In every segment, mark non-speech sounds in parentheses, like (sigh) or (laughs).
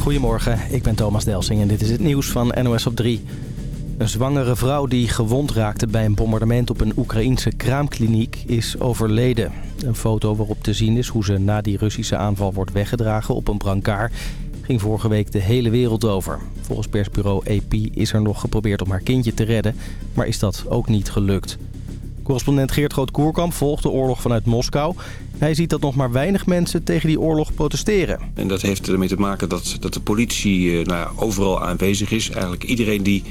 Goedemorgen, ik ben Thomas Delsing en dit is het nieuws van NOS op 3. Een zwangere vrouw die gewond raakte bij een bombardement op een Oekraïense kraamkliniek is overleden. Een foto waarop te zien is hoe ze na die Russische aanval wordt weggedragen op een brancard ging vorige week de hele wereld over. Volgens persbureau AP is er nog geprobeerd om haar kindje te redden, maar is dat ook niet gelukt. Correspondent Geert Groot-Koerkamp volgt de oorlog vanuit Moskou. Hij ziet dat nog maar weinig mensen tegen die oorlog protesteren. En dat heeft ermee te maken dat, dat de politie eh, nou overal aanwezig is. Eigenlijk iedereen die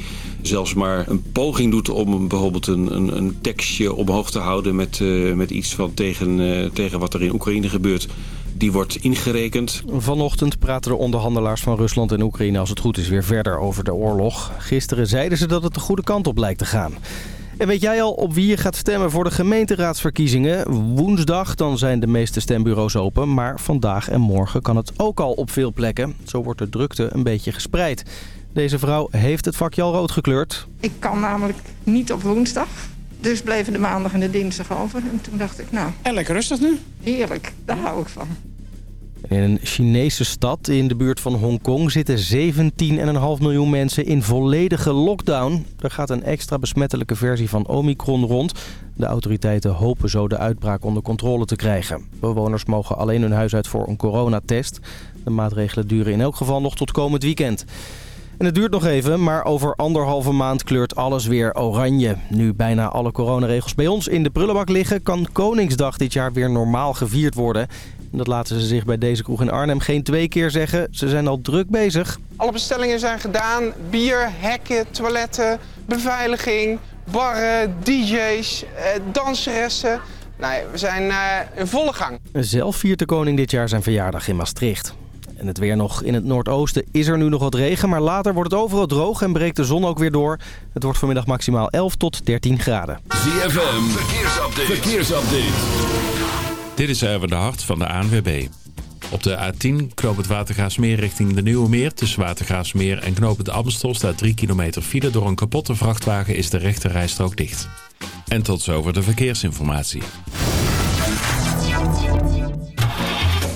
zelfs maar een poging doet om bijvoorbeeld een, een, een tekstje omhoog te houden... met, uh, met iets van tegen, uh, tegen wat er in Oekraïne gebeurt die wordt ingerekend. Vanochtend praten de onderhandelaars van Rusland en Oekraïne als het goed is weer verder over de oorlog. Gisteren zeiden ze dat het de goede kant op lijkt te gaan. En weet jij al op wie je gaat stemmen voor de gemeenteraadsverkiezingen? Woensdag dan zijn de meeste stembureaus open, maar vandaag en morgen kan het ook al op veel plekken. Zo wordt de drukte een beetje gespreid. Deze vrouw heeft het vakje al rood gekleurd. Ik kan namelijk niet op woensdag. Dus bleven de maandag en de dinsdag over. En toen dacht ik, nou... En lekker rustig nu? Heerlijk, daar hou ik van. In een Chinese stad in de buurt van Hongkong zitten 17,5 miljoen mensen in volledige lockdown. Er gaat een extra besmettelijke versie van Omicron rond. De autoriteiten hopen zo de uitbraak onder controle te krijgen. Bewoners mogen alleen hun huis uit voor een coronatest. De maatregelen duren in elk geval nog tot komend weekend. En het duurt nog even, maar over anderhalve maand kleurt alles weer oranje. Nu bijna alle coronaregels bij ons in de prullenbak liggen... kan Koningsdag dit jaar weer normaal gevierd worden. En dat laten ze zich bij deze kroeg in Arnhem geen twee keer zeggen. Ze zijn al druk bezig. Alle bestellingen zijn gedaan. Bier, hekken, toiletten, beveiliging, barren, dj's, eh, danseressen. Nee, we zijn eh, in volle gang. Zelf viert de koning dit jaar zijn verjaardag in Maastricht. En het weer nog in het noordoosten is er nu nog wat regen, maar later wordt het overal droog en breekt de zon ook weer door. Het wordt vanmiddag maximaal 11 tot 13 graden. ZFM, verkeersupdate. verkeersupdate. Dit is even de hart van de ANWB. Op de A10 knoop het Watergraafsmeer richting de Nieuwe Meer. Tussen Watergraafsmeer en knoop het Amstel staat 3 kilometer file. Door een kapotte vrachtwagen is de rechte rijstrook dicht. En tot zover de verkeersinformatie.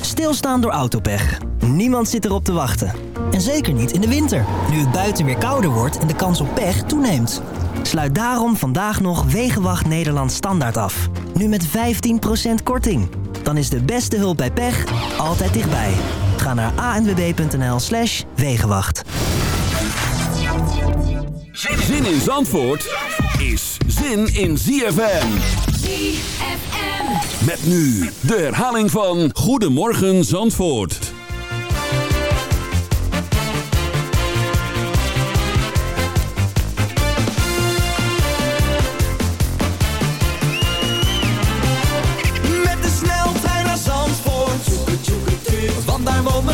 Stilstaan door autopech. Niemand zit erop te wachten. En zeker niet in de winter, nu het buiten weer kouder wordt en de kans op pech toeneemt. Sluit daarom vandaag nog Wegenwacht Nederland standaard af. Nu met 15% korting. Dan is de beste hulp bij pech altijd dichtbij. Ga naar anwb.nl slash Wegenwacht. Zin in Zandvoort is zin in ZFM. ZFM. Met nu de herhaling van Goedemorgen Zandvoort.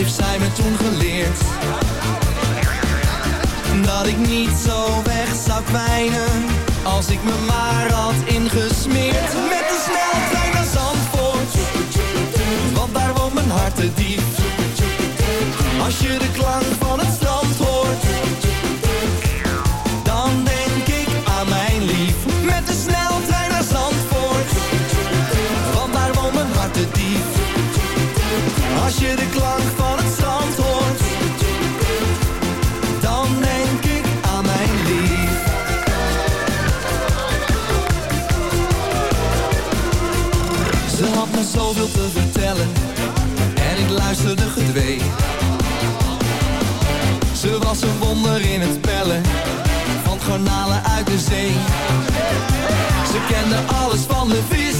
Heeft zij me toen geleerd? Dat ik niet zo weg zou kwijnen. Als ik me maar had ingesmeerd. Met de sneltrein naar Zandvoort. Want daar woont mijn hart te diep. Als je de klank van het wonder in het pellen. Van garnalen uit de zee. Ze kende alles van de vissen.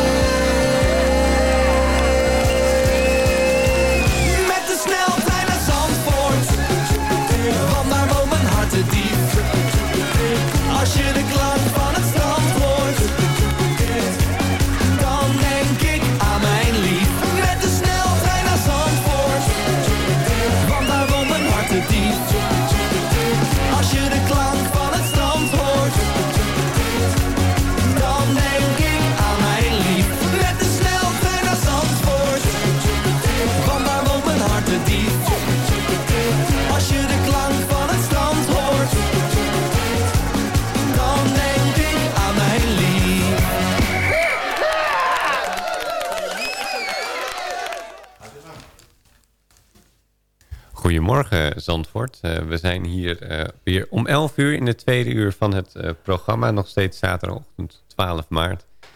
Goedemorgen Zandvoort. Uh, we zijn hier uh, weer om 11 uur in de tweede uur van het uh, programma. Nog steeds zaterdagochtend 12 maart. Een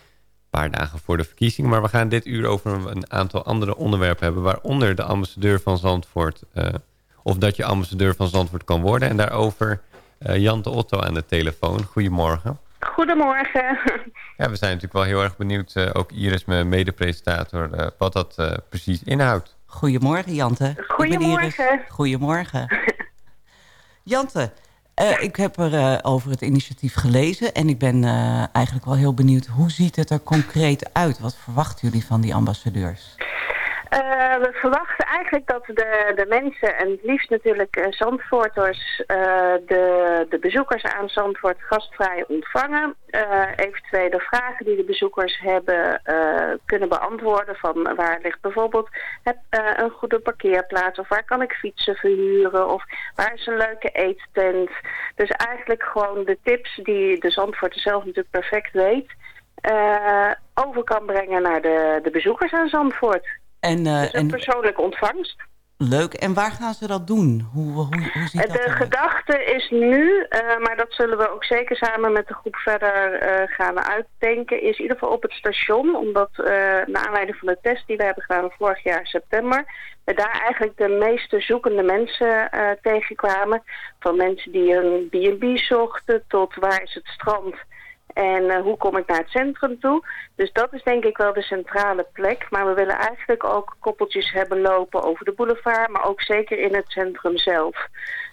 paar dagen voor de verkiezingen. Maar we gaan dit uur over een aantal andere onderwerpen hebben. Waaronder de ambassadeur van Zandvoort. of dat je ambassadeur van Zandvoort kan worden. En daarover Jan de Otto aan de telefoon. Goedemorgen. Goedemorgen. (laughs) Ja, we zijn natuurlijk wel heel erg benieuwd. ook Iris, mijn mede-presentator. wat dat precies inhoudt. Goedemorgen, Jante. Goedemorgen. Goedemorgen. (laughs) Jante, uh, ik heb er uh, over het initiatief gelezen... en ik ben uh, eigenlijk wel heel benieuwd... hoe ziet het er concreet uit? Wat verwachten jullie van die ambassadeurs? Uh, we verwachten eigenlijk dat de, de mensen, en het liefst natuurlijk uh, Zandvoorters, uh, de, de bezoekers aan Zandvoort gastvrij ontvangen. eventuele vragen die de bezoekers hebben kunnen beantwoorden van waar ligt bijvoorbeeld een goede parkeerplaats of waar kan ik fietsen verhuren of waar is een leuke eettent. Dus eigenlijk gewoon de tips die de Zandvoorter zelf natuurlijk perfect weet, over kan brengen naar de, de bezoekers aan Zandvoort. En, dus een en... persoonlijke ontvangst. Leuk. En waar gaan ze dat doen? Hoe, hoe, hoe ziet de dat gedachte is nu, uh, maar dat zullen we ook zeker samen met de groep verder uh, gaan uitdenken, is in ieder geval op het station. Omdat uh, naar aanleiding van de test die we hebben gedaan vorig jaar september, we daar eigenlijk de meeste zoekende mensen tegenkwamen. Van mensen die een B&B zochten tot waar is het strand en uh, hoe kom ik naar het centrum toe? Dus dat is denk ik wel de centrale plek. Maar we willen eigenlijk ook koppeltjes hebben lopen over de boulevard, maar ook zeker in het centrum zelf.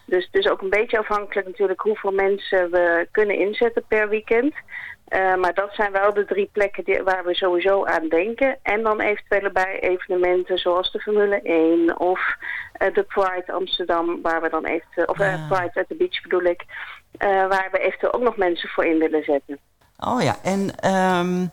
Dus het is ook een beetje afhankelijk natuurlijk hoeveel mensen we kunnen inzetten per weekend. Uh, maar dat zijn wel de drie plekken die, waar we sowieso aan denken. En dan eventuele bij evenementen zoals de Formule 1 of uh, de Pride Amsterdam, waar we dan eventueel, of uh, Pride at the Beach bedoel ik, waar we eventueel ook nog mensen voor in willen zetten. Oh ja, en um,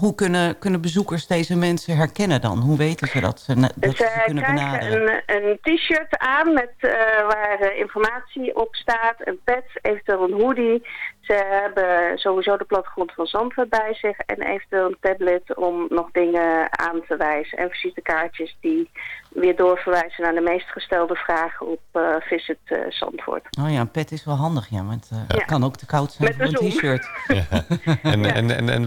hoe kunnen, kunnen bezoekers deze mensen herkennen dan? Hoe weten ze dat ze, dat ze kunnen benaderen? een, een t-shirt aan met, uh, waar uh, informatie op staat, een pet, eventueel een hoodie. Ze hebben sowieso de plattegrond van Zandvoort bij zich en eventueel een tablet om nog dingen aan te wijzen. En visitekaartjes die weer doorverwijzen naar de meest gestelde vragen op uh, Visit uh, Zandvoort. Oh ja, een pet is wel handig, ja, want uh, ja. het kan ook te koud zijn Met voor een t-shirt. Ja. (laughs) en, ja. en, en, en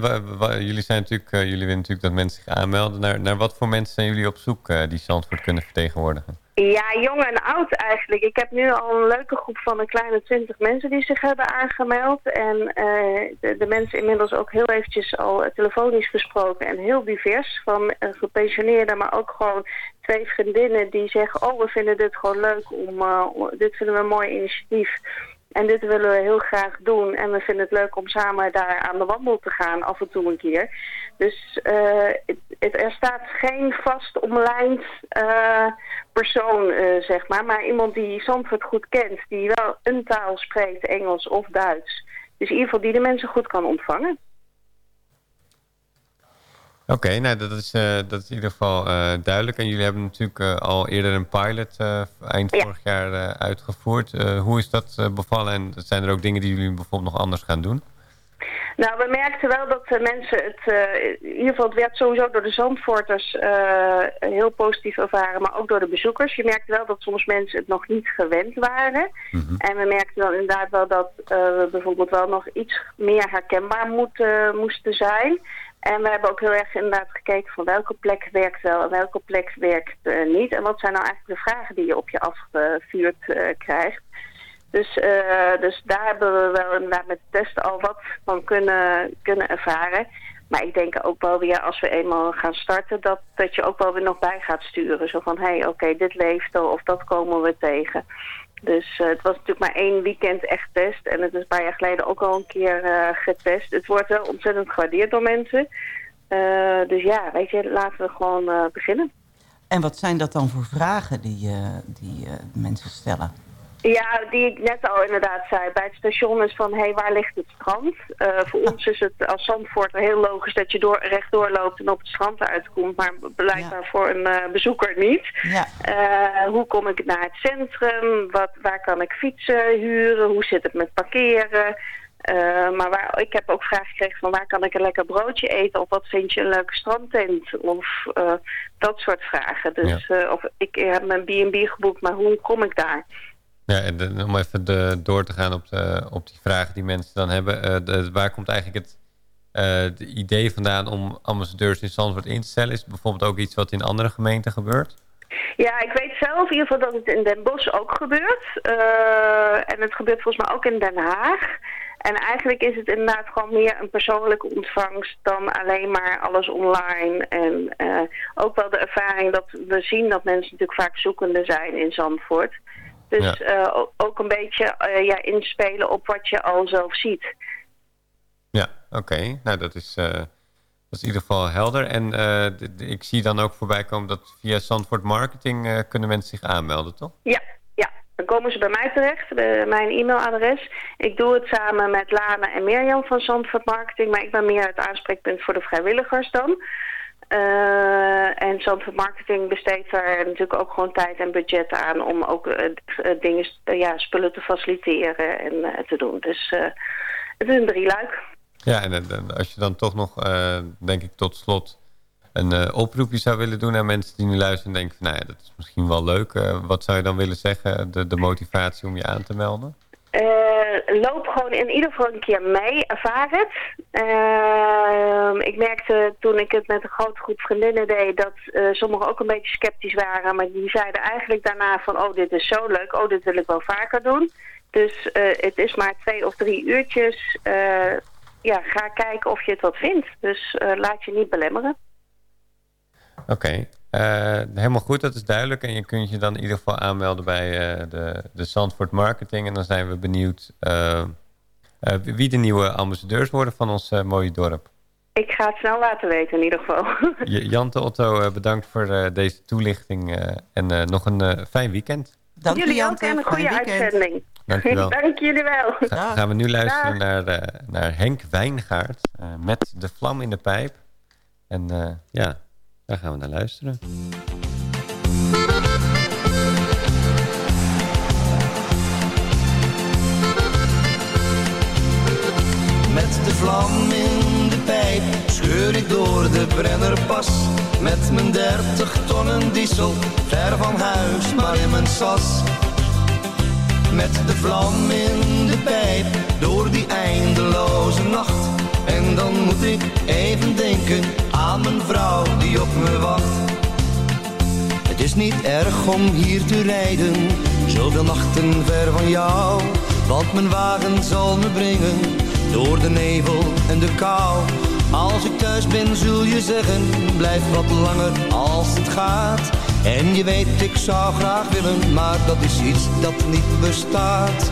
jullie, zijn natuurlijk, jullie willen natuurlijk dat mensen zich aanmelden. Naar, naar wat voor mensen zijn jullie op zoek die Zandvoort kunnen vertegenwoordigen? Ja, jong en oud eigenlijk. Ik heb nu al een leuke groep van een kleine twintig mensen die zich hebben aangemeld. En uh, de, mensen inmiddels ook heel eventjes al telefonisch gesproken en heel divers. Van uh, gepensioneerden, maar ook gewoon twee vriendinnen die zeggen... oh, we vinden dit gewoon leuk, om, dit vinden we een mooi initiatief. En dit willen we heel graag doen. En we vinden het leuk om samen daar aan de wandel te gaan af en toe een keer. Dus uh, het, er staat geen vast omlijnd uh, persoon, uh, zeg maar. Maar iemand die Zandvoort goed kent. Die wel een taal spreekt, Engels of Duits. Dus in ieder geval die de mensen goed kan ontvangen. Oké, okay, nou dat is, uh, dat is in ieder geval uh, duidelijk. En jullie hebben natuurlijk uh, al eerder een pilot eind ja. vorig jaar uitgevoerd. hoe is dat bevallen en zijn er ook dingen die jullie bijvoorbeeld nog anders gaan doen? Nou, we merkten wel dat de mensen het, uh, in ieder geval het werd sowieso door de Zandvoorters uh, heel positief ervaren, maar ook door de bezoekers. Je merkte wel dat soms mensen het nog niet gewend waren. Mm -hmm. En we merkten dan inderdaad wel dat uh, we bijvoorbeeld wel nog iets meer herkenbaar moet, moesten zijn. En we hebben ook heel erg inderdaad gekeken van welke plek werkt wel en welke plek werkt niet. En wat zijn nou eigenlijk de vragen die je op je afgevuurd krijgt. Dus, uh, dus daar hebben we wel inderdaad met testen al wat van kunnen, kunnen ervaren. Maar ik denk ook wel weer als we eenmaal gaan starten... dat, dat je ook wel weer nog bij gaat sturen. Zo van, hé, hey, oké, dit leeft al of dat komen we tegen. Dus uh, het was natuurlijk maar één weekend echt test. En het is een paar jaar geleden ook al een keer uh, getest. Het wordt wel ontzettend gewaardeerd door mensen. Dus ja, weet je, laten we gewoon beginnen. En wat zijn dat dan voor vragen die, die mensen stellen? Ja, die ik net al inderdaad zei. Bij het station is van, hé, hey, waar ligt het strand? Uh, voor ons is het als Zandvoort heel logisch dat je door, rechtdoor loopt en op het strand uitkomt. Maar blijkbaar ja. voor een uh, bezoeker niet. Ja. Uh, hoe kom ik naar het centrum? Wat, waar kan ik fietsen huren? Hoe zit het met parkeren? maar waar, ik heb ook vragen gekregen van waar kan ik een lekker broodje eten? Of wat vind je een leuke strandtent? Of dat soort vragen. Dus ja. of ik heb mijn B&B geboekt, maar hoe kom ik daar? Ja, en om even de, door te gaan op, de, op die vragen die mensen dan hebben. De, waar komt eigenlijk het de idee vandaan om ambassadeurs in Zandvoort in te stellen? Is het bijvoorbeeld ook iets wat in andere gemeenten gebeurt? Ja, ik weet zelf in ieder geval dat het in Den Bosch ook gebeurt. Uh, en het gebeurt volgens mij ook in Den Haag. En eigenlijk is het inderdaad gewoon meer een persoonlijke ontvangst dan alleen maar alles online. En ook wel de ervaring dat we zien dat mensen natuurlijk vaak zoekende zijn in Zandvoort. Dus ja. uh, ook een beetje uh, ja, inspelen op wat je al zelf ziet. Ja, oké. Okay. Nou, dat is, uh, dat is in ieder geval helder. En ik zie dan ook voorbij komen dat via Zandvoort Marketing kunnen mensen zich aanmelden, toch? Ja, ja. Dan komen ze bij mij terecht, bij mijn e-mailadres. Ik doe het samen met Lana en Mirjam van Zandvoort Marketing, maar ik ben meer het aanspreekpunt voor de vrijwilligers dan. Uh, en Zandvoort Marketing besteedt daar natuurlijk ook gewoon tijd en budget aan om ook uh, dingen, uh, ja, spullen te faciliteren en te doen. Dus het is een drieluik. Ja, en als je dan toch nog, denk ik tot slot, een oproepje zou willen doen aan mensen die nu luisteren en denken van, nou ja, dat is misschien wel leuk. wat zou je dan willen zeggen, de, de motivatie om je aan te melden? Uh, loop gewoon in ieder geval een keer mee, ervaar het. Uh, ik merkte toen ik het met een grote groep vriendinnen deed... dat uh, sommigen ook een beetje sceptisch waren. Maar die zeiden eigenlijk daarna van... oh, dit is zo leuk, oh, dit wil ik wel vaker doen. Dus het is maar twee of drie uurtjes. ja, ga kijken of je het wat vindt. Dus laat je niet belemmeren. Oké. Uh, helemaal goed, dat is duidelijk. En je kunt je dan in ieder geval aanmelden bij uh, de, de Zandvoort Marketing. En dan zijn we benieuwd uh, wie de nieuwe ambassadeurs worden van ons mooie dorp. Ik ga het snel laten weten in ieder geval. (laughs) Jante Otto, bedankt voor deze toelichting. en nog een fijn weekend. Dank jullie Jante, ook en een goede uitzending. (laughs) Dank, wel. Dank jullie wel. Ga, gaan we nu luisteren naar, naar Henk Wijngaard met De Vlam in de Pijp. En ja... Daar gaan we naar luisteren. Met de vlam in de pijp scheur ik door de Brennerpas. Met mijn dertig tonnen diesel, ver van huis, maar in mijn sas. Met de vlam in de pijp, door die eindeloze nacht. En dan moet ik even denken aan mijn vrouw die op me wacht. Het is niet erg om hier te rijden, zoveel nachten ver van jou. Want mijn wagen zal me brengen, door de nevel en de kou. Als ik thuis ben zul je zeggen, blijf wat langer als het gaat. En je weet ik zou graag willen, maar dat is iets dat niet bestaat.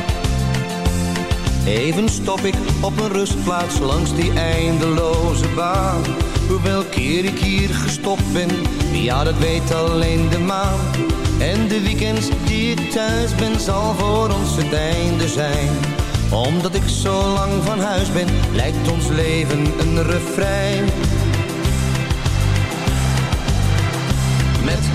Even stop ik op een rustplaats langs die eindeloze baan. Hoewel keer ik hier gestopt ben, ja dat weet alleen de maan. En de weekends die ik thuis ben, zal voor ons het einde zijn. Omdat ik zo lang van huis ben, lijkt ons leven een refrein.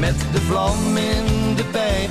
Met de vlam in de pijp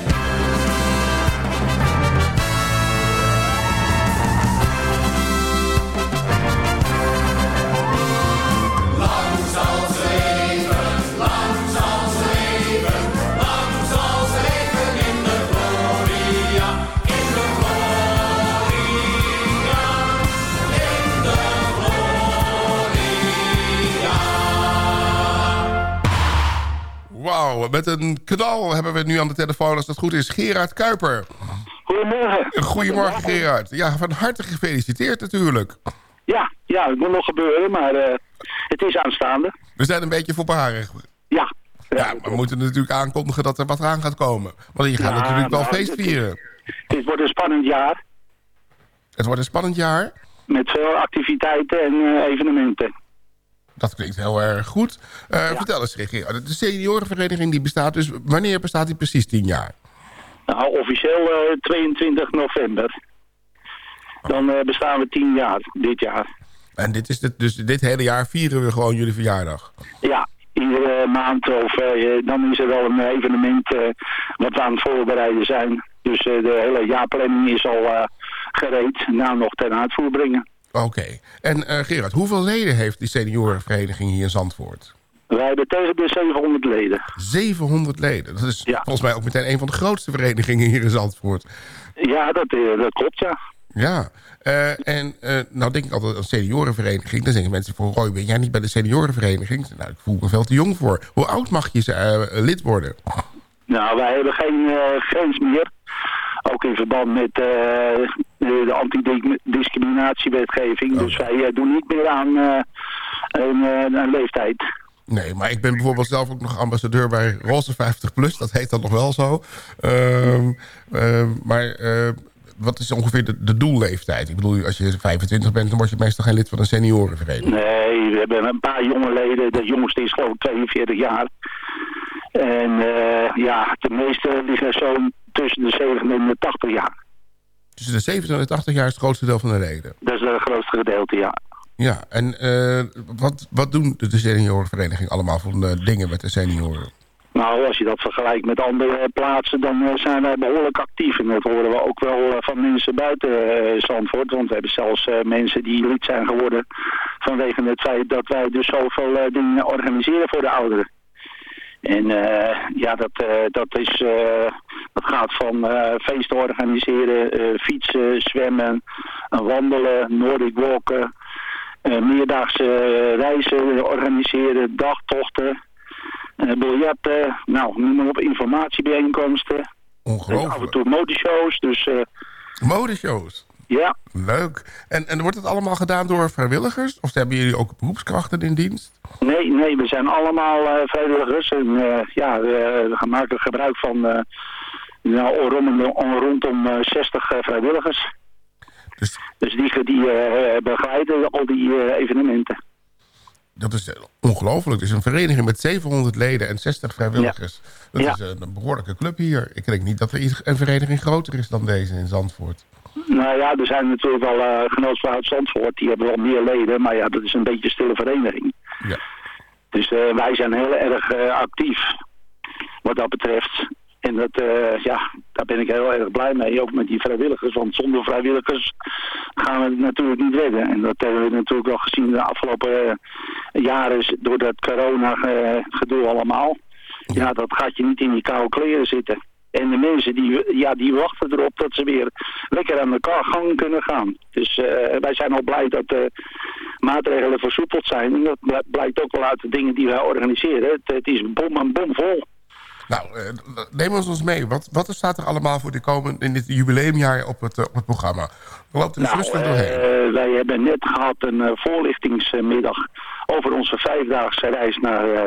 Met een knal hebben we nu aan de telefoon, als dat goed is, Gerard Kuiper. Goedemorgen. Goedemorgen Gerard. Ja, van harte gefeliciteerd natuurlijk. Ja, ja, het moet nog gebeuren, maar uh, het is aanstaande. We zijn een beetje voorbarig. Ja. Ja, we moeten natuurlijk aankondigen dat er wat aan gaat komen. Want je gaat Ja, natuurlijk wel nou, feest het- vieren. Dit wordt een spannend jaar Het wordt een spannend jaar. met veel activiteiten en eh, evenementen. Dat klinkt heel erg goed. Eh, Vertel eens, Gerard. De seniorenvereniging die bestaat dus... Wanneer bestaat die precies tien jaar? Nou, officieel eh, 22 november. Dan eh, bestaan we 10 jaar dit jaar. En dit is het, dus dit hele jaar vieren we gewoon jullie verjaardag. Ja, iedere maand of eh, dan is er wel een evenement eh, wat we aan het voorbereiden zijn. Dus eh, de hele jaarplanning is al eh, gereed. Nou, nog ten uitvoer brengen. Oké. En eh, Gerard, hoeveel leden heeft die seniorenvereniging hier in Zandvoort? Wij hebben tegen de 700 leden. 700 leden. Dat is volgens mij ook meteen een van de grootste verenigingen hier in Zandvoort. Ja, dat, eh, dat klopt, ja. Ja. Eh, en nou denk ik altijd een seniorenvereniging. Dan zeggen mensen van Roy, ben jij niet bij de seniorenvereniging? Nou, ik voel me veel te jong voor. Hoe oud mag je lid worden? Nou, wij hebben geen grens meer. Ook in verband met eh, de, de antidiscriminatiewetgeving. Dus wij eh, doen niet meer aan eh, een, een leeftijd. Nee, maar ik ben bijvoorbeeld zelf ook nog ambassadeur bij Roze 50 Plus. Dat heet dan nog wel zo. Ehm, ehm, maar wat is ongeveer de, de doelleeftijd? Ik bedoel, als je 25 bent, dan word je meestal geen lid van een seniorenvereniging. Nee, we hebben een paar jonge leden. De jongste is geloof ik 42 jaar. En ja, de meeste liggen zo tussen de 70 en de 80 jaar. Tussen de 70 en de 80 jaar is het grootste deel van de leden. Dat is het grootste gedeelte, ja. Ja, en eh, wat, wat doen de seniorenvereniging allemaal voor eh, dingen met de senioren? Nou, als je dat vergelijkt met andere plaatsen, dan eh, zijn wij behoorlijk actief. En dat horen we ook wel eh, van mensen buiten eh, Zandvoort. Want we hebben zelfs eh, mensen die lid zijn geworden vanwege het feit dat wij dus zoveel eh, dingen organiseren voor de ouderen. En eh, ja, dat, eh, dat, is, eh, dat gaat van feesten organiseren, fietsen, zwemmen, wandelen, Nordic walken, meerdaagse reizen organiseren, dagtochten, biljetten, nou, noem maar op, informatiebijeenkomsten. Ongelooflijk. Af en toe modeshows, dus Modeshows? Ja. Leuk. En, en wordt het allemaal gedaan door vrijwilligers? Of hebben jullie ook beroepskrachten in dienst? Nee, nee, we zijn allemaal eh, vrijwilligers en eh, ja, we, we maken gebruik van eh, nou, rondom, rondom eh, 60 eh, vrijwilligers. Dus, die, die eh, begeleiden al die evenementen. Dat is ongelooflijk. Het is een vereniging met 700 leden en 60 vrijwilligers. Dat Ja. is een, behoorlijke club hier. Ik denk niet dat er een vereniging groter is dan deze in Zandvoort. Nou ja, er zijn natuurlijk wel genootschap uit Zandvoort, die hebben wel meer leden, maar ja, dat is een beetje een stille vereniging. Ja. Dus eh, wij zijn heel erg eh, actief. wat dat betreft. En dat, eh, ja, daar ben ik heel erg blij mee, ook met die vrijwilligers. Want zonder vrijwilligers gaan we het natuurlijk niet redden. En dat hebben we natuurlijk wel gezien de afgelopen eh, jaren door dat corona-gedoe allemaal. Ja, dat gaat je niet in die koude kleren zitten. En de mensen die, ja, die wachten erop dat ze weer lekker aan elkaar gang kunnen gaan. Dus eh, wij zijn al blij dat de maatregelen versoepeld zijn. En dat blijkt ook wel uit de dingen die wij organiseren. Het, het is bom en bom vol. Nou, uh, neem ons eens mee. Wat, wat staat er allemaal voor de komende, in dit jubileumjaar op het, op het programma? We lopen er nou, rustig doorheen. Uh, wij hebben net gehad een voorlichtingsmiddag over onze vijfdaagse reis naar uh,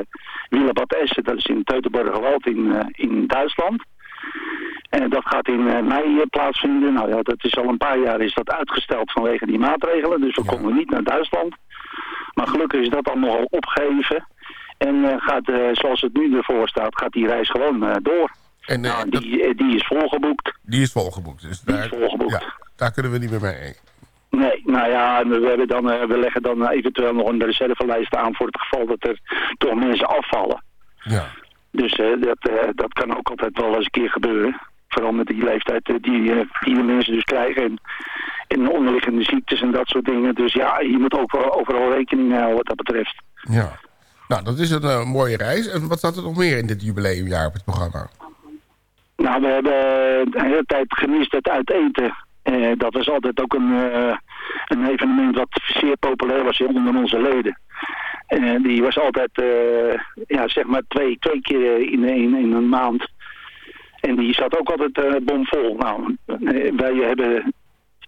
Willebad Essen. Dat is in Teutoburgerwald in, in Duitsland. En dat gaat in mei plaatsvinden. Nou ja, dat is al een paar jaar is dat uitgesteld vanwege die maatregelen. Dus we ja. konden niet naar Duitsland. Maar gelukkig is dat allemaal al opgeheven. En uh, gaat, uh, zoals het nu ervoor staat, gaat die reis gewoon uh, door. En nou, die, dat... die is volgeboekt. Die is volgeboekt. Dus die daar, is volgeboekt. Ja, daar kunnen we niet meer mee. Nee, nou ja, we, hebben dan, we leggen dan eventueel nog een reservelijst aan voor het geval dat er toch mensen afvallen. Ja. Dus dat, dat kan ook altijd wel eens een keer gebeuren. Vooral met die leeftijd die, die de mensen dus krijgen. En, en onderliggende ziektes en dat soort dingen. Dus ja, je moet ook overal rekening houden wat dat betreft. Ja. Nou, dat is een uh, mooie reis. En wat staat er nog meer in dit jubileumjaar op het programma? Nou, we hebben de hele tijd gemist het uit eten. Uh, dat was altijd ook een, uh, een evenement wat zeer populair was onder onze leden. die was altijd, ja, zeg maar twee, twee keer in, in, in een maand. En die zat ook altijd bomvol. Nou, wij hebben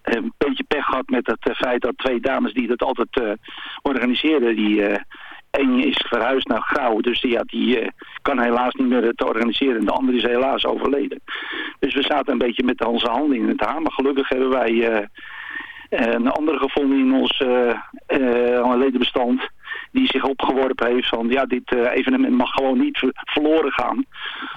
een beetje pech gehad met het feit dat twee dames die dat altijd organiseerden, die Eén is verhuisd naar Grauw, dus ja, die uh, kan helaas niet meer te organiseren. En de andere is helaas overleden. Dus we zaten een beetje met onze handen in het haar. Maar gelukkig hebben wij uh, een andere gevonden in ons ledenbestand die zich opgeworpen heeft van ja, dit evenement mag gewoon niet ver verloren gaan.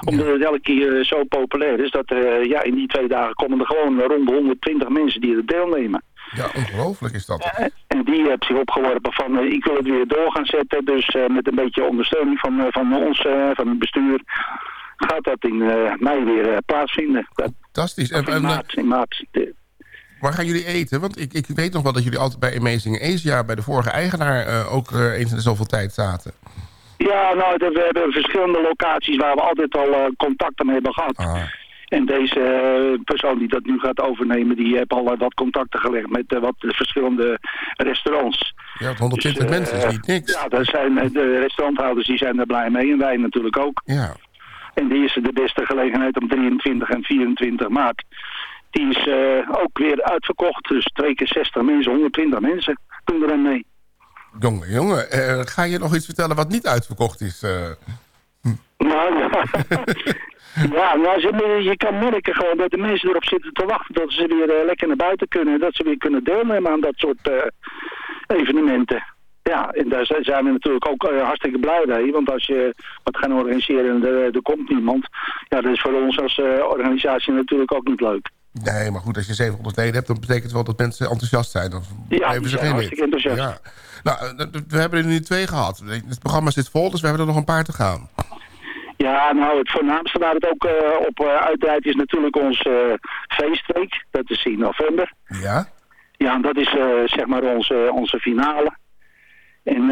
Omdat het elke keer zo populair is dat uh, ja, in die twee dagen komen er gewoon rond de 120 mensen die er deelnemen. Ja, ongelooflijk is dat. En die heeft zich opgeworpen van ik wil het weer door gaan zetten. Dus met een beetje ondersteuning van, van ons, van het bestuur, gaat dat in mei weer plaatsvinden. Fantastisch. En, in maart. In maart Waar gaan jullie eten? Want ik, ik weet nog wel dat jullie altijd bij Amazing Asia... bij de vorige eigenaar uh, ook uh, eens in zoveel tijd zaten. Ja, nou, we hebben verschillende locaties waar we altijd al uh, contacten mee hebben gehad. Ah. En deze persoon die dat nu gaat overnemen... die heeft al wat contacten gelegd met wat verschillende restaurants. Ja, 120 dus, mensen is niet niks. Ja, daar zijn, de restauranthouders die zijn er blij mee en wij natuurlijk ook. Ja. En die is de beste gelegenheid om 23 en 24 maart die is uh, ook weer uitverkocht. Dus twee keer 60 mensen, 120 mensen doen er aan mee. Jongen, jongen. Uh, ga je nog iets vertellen wat niet uitverkocht is? Uh... Nou, ja. (laughs) ja, nou, je, je kan merken gewoon dat de mensen erop zitten te wachten... dat ze weer lekker naar buiten kunnen. Dat ze weer kunnen deelnemen aan dat soort evenementen. Ja, en daar zijn we natuurlijk ook hartstikke blij mee. Want als je wat gaat organiseren en er, er komt niemand... ja, dat is voor ons als organisatie natuurlijk ook niet leuk. Nee, maar goed, als je 700 leden hebt... dan betekent het wel dat mensen enthousiast zijn. Dan ja, die zijn hartstikke enthousiast. Ja. Nou, eh, we hebben er nu twee gehad. Het programma zit vol, dus we hebben er nog een paar te gaan. Ja, nou, het voornaamste waar het ook uh, op uh, uitdraait is natuurlijk onze feestweek. Dat is in november. Ja? Ja, dat is zeg maar onze, onze finale. En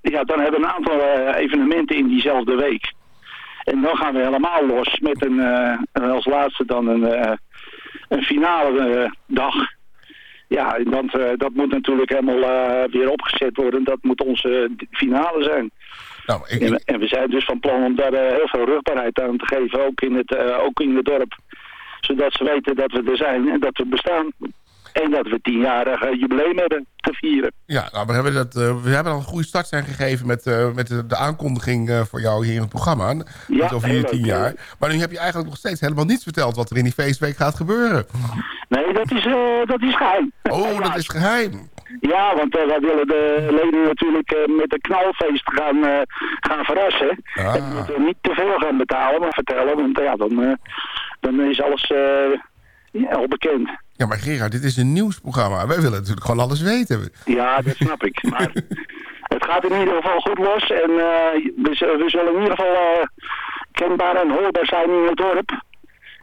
ja, dan hebben we een aantal evenementen in diezelfde week. En dan gaan we helemaal los met een, als laatste dan een een finale dag. Ja, want uh, dat moet natuurlijk helemaal uh, weer opgezet worden. Dat moet onze finale zijn. Nou, ik, en, en, we zijn dus van plan om daar heel veel rugbaarheid aan te geven, ook in het, ook in het dorp. Zodat ze weten dat we er zijn en dat we bestaan. En dat we tienjarig jubileum hebben te vieren. Ja, nou, we, hebben dat, uh, we hebben al een goede start zijn gegeven met, uh, met de, de aankondiging uh, voor jou hier in het programma. Ja, over je tien jaar. Maar nu heb je eigenlijk nog steeds helemaal niets verteld wat er in die feestweek gaat gebeuren. Nee, dat is, dat is geheim. Oh, dat is geheim. Ja, want wij willen de leden natuurlijk met een knalfeest gaan, gaan verrassen. Ah. En moeten niet te veel gaan betalen, maar vertellen. Want ja, dan, dan is alles ja, al bekend. Ja, maar Gerard, dit is een nieuwsprogramma. Wij willen natuurlijk gewoon alles weten. Ja, dat snap ik. Maar (laughs) het gaat in ieder geval goed los. En uh, we, we, zullen in ieder geval uh, kenbaar en hoorbaar zijn in het dorp.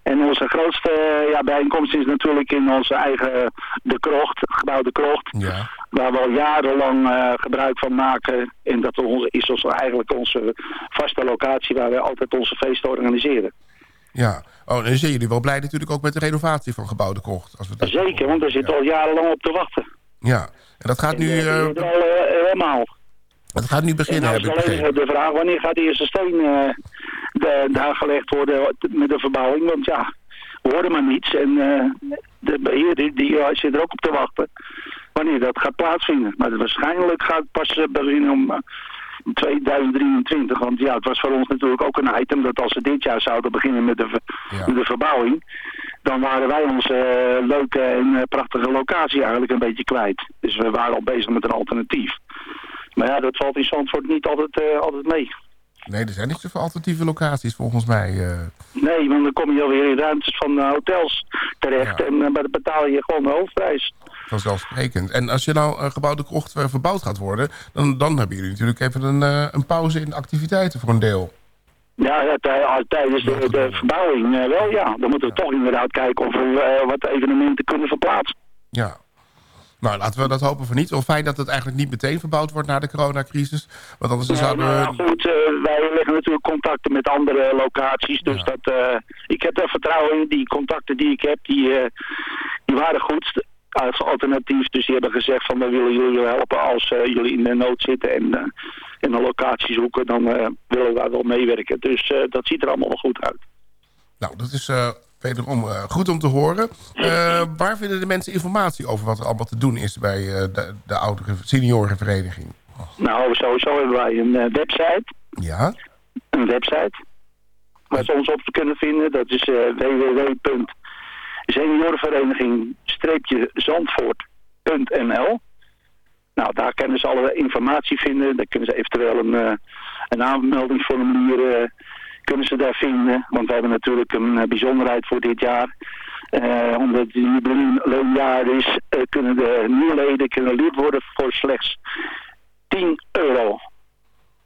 En onze grootste eh, ja, bijeenkomst is natuurlijk in onze eigen De Krocht, gebouw De Krocht. Ja. Waar we al jarenlang eh, gebruik van maken. En dat is ons eigenlijk onze vaste locatie waar we altijd onze feesten organiseren. Ja. Oh, dan zijn jullie wel blij natuurlijk ook met de renovatie van gebouw De Krocht. Als we dat... Zeker, want daar zitten al jarenlang op te wachten. Ja. En dat gaat nu... En, al, eh, helemaal. dat gaat nu beginnen, En heb ik alleen de vraag wanneer gaat de eerste steen de, daar gelegd worden met de verbouwing. Want ja, we horen maar niets. En de beheer die, zit er ook op te wachten wanneer dat gaat plaatsvinden. Maar waarschijnlijk gaat het pas beginnen om 2023. Want ja, het was voor ons natuurlijk ook een item dat als we dit jaar zouden beginnen met de, met de verbouwing... dan waren wij onze eh, leuke en eh, prachtige locatie eigenlijk een beetje kwijt. Dus we waren al bezig met een alternatief. Maar ja, dat valt in Zandvoort niet altijd, eh, altijd mee. Nee, er zijn niet zoveel alternatieve locaties volgens mij. Nee, want dan kom je alweer in ruimtes van hotels terecht en dan betaal je gewoon de hoofdprijs. Vanzelfsprekend. En als je nou een gebouw De Krocht verbouwd gaat worden... Dan, dan hebben jullie natuurlijk even een, eh, een pauze in de activiteiten voor een deel. Ja, tij- ah, tijdens de, de verbouwing eh, wel ja. Dan moeten we toch inderdaad kijken of we eh, wat evenementen kunnen verplaatsen. Ja. Nou, laten we dat hopen voor niet. Wel fijn dat het eigenlijk niet meteen verbouwd wordt na de coronacrisis. Want anders dan zouden nou we... ja, goed, wij leggen natuurlijk contacten met andere locaties. Dus dat, ik heb er vertrouwen in. Die contacten die ik heb, die, die waren goed als alternatief. Dus die hebben gezegd van we willen jullie helpen als eh, jullie in de nood zitten en, eh, en een locatie zoeken. Dan eh, willen wij wel meewerken. Dus dat ziet er allemaal wel goed uit. Nou, dat is wederom goed om te horen. Waar vinden de mensen informatie over wat er allemaal te doen is... bij de, de oudere seniorenvereniging? Nou, sowieso hebben wij een website. Ja? Een website. Waar ze ons op kunnen vinden. Dat is eh www.seniorenvereniging-zandvoort.nl Nou, daar kunnen ze alle informatie vinden. Daar kunnen ze eventueel een, eh, een aanmeldingsformulier eh, kunnen ze daar vinden. Want we hebben natuurlijk een eh, bijzonderheid voor dit jaar. Omdat het jubileumjaar is, kunnen de nieuwe leden kunnen lid worden voor slechts 10 euro.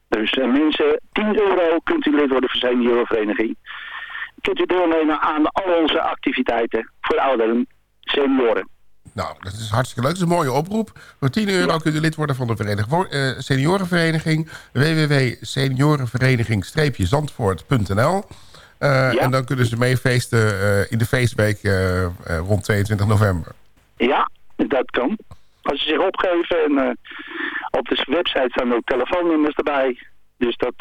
Dus mensen, 10 euro kunt u lid worden voor zijn Eurovereniging. Kunt u deelnemen aan al onze activiteiten voor ouderen, senioren. Nou, dat is hartstikke leuk. Dat is een mooie oproep. Voor 10 euro kunt u lid worden van de vereniging, eh, seniorenvereniging. www.seniorenvereniging-zandvoort.nl Eh, En dan kunnen ze meefeesten eh, in de feestweek rond 22 november. Ja, dat kan. Als ze zich opgeven en op de website staan ook telefoonnummers erbij. Dus dat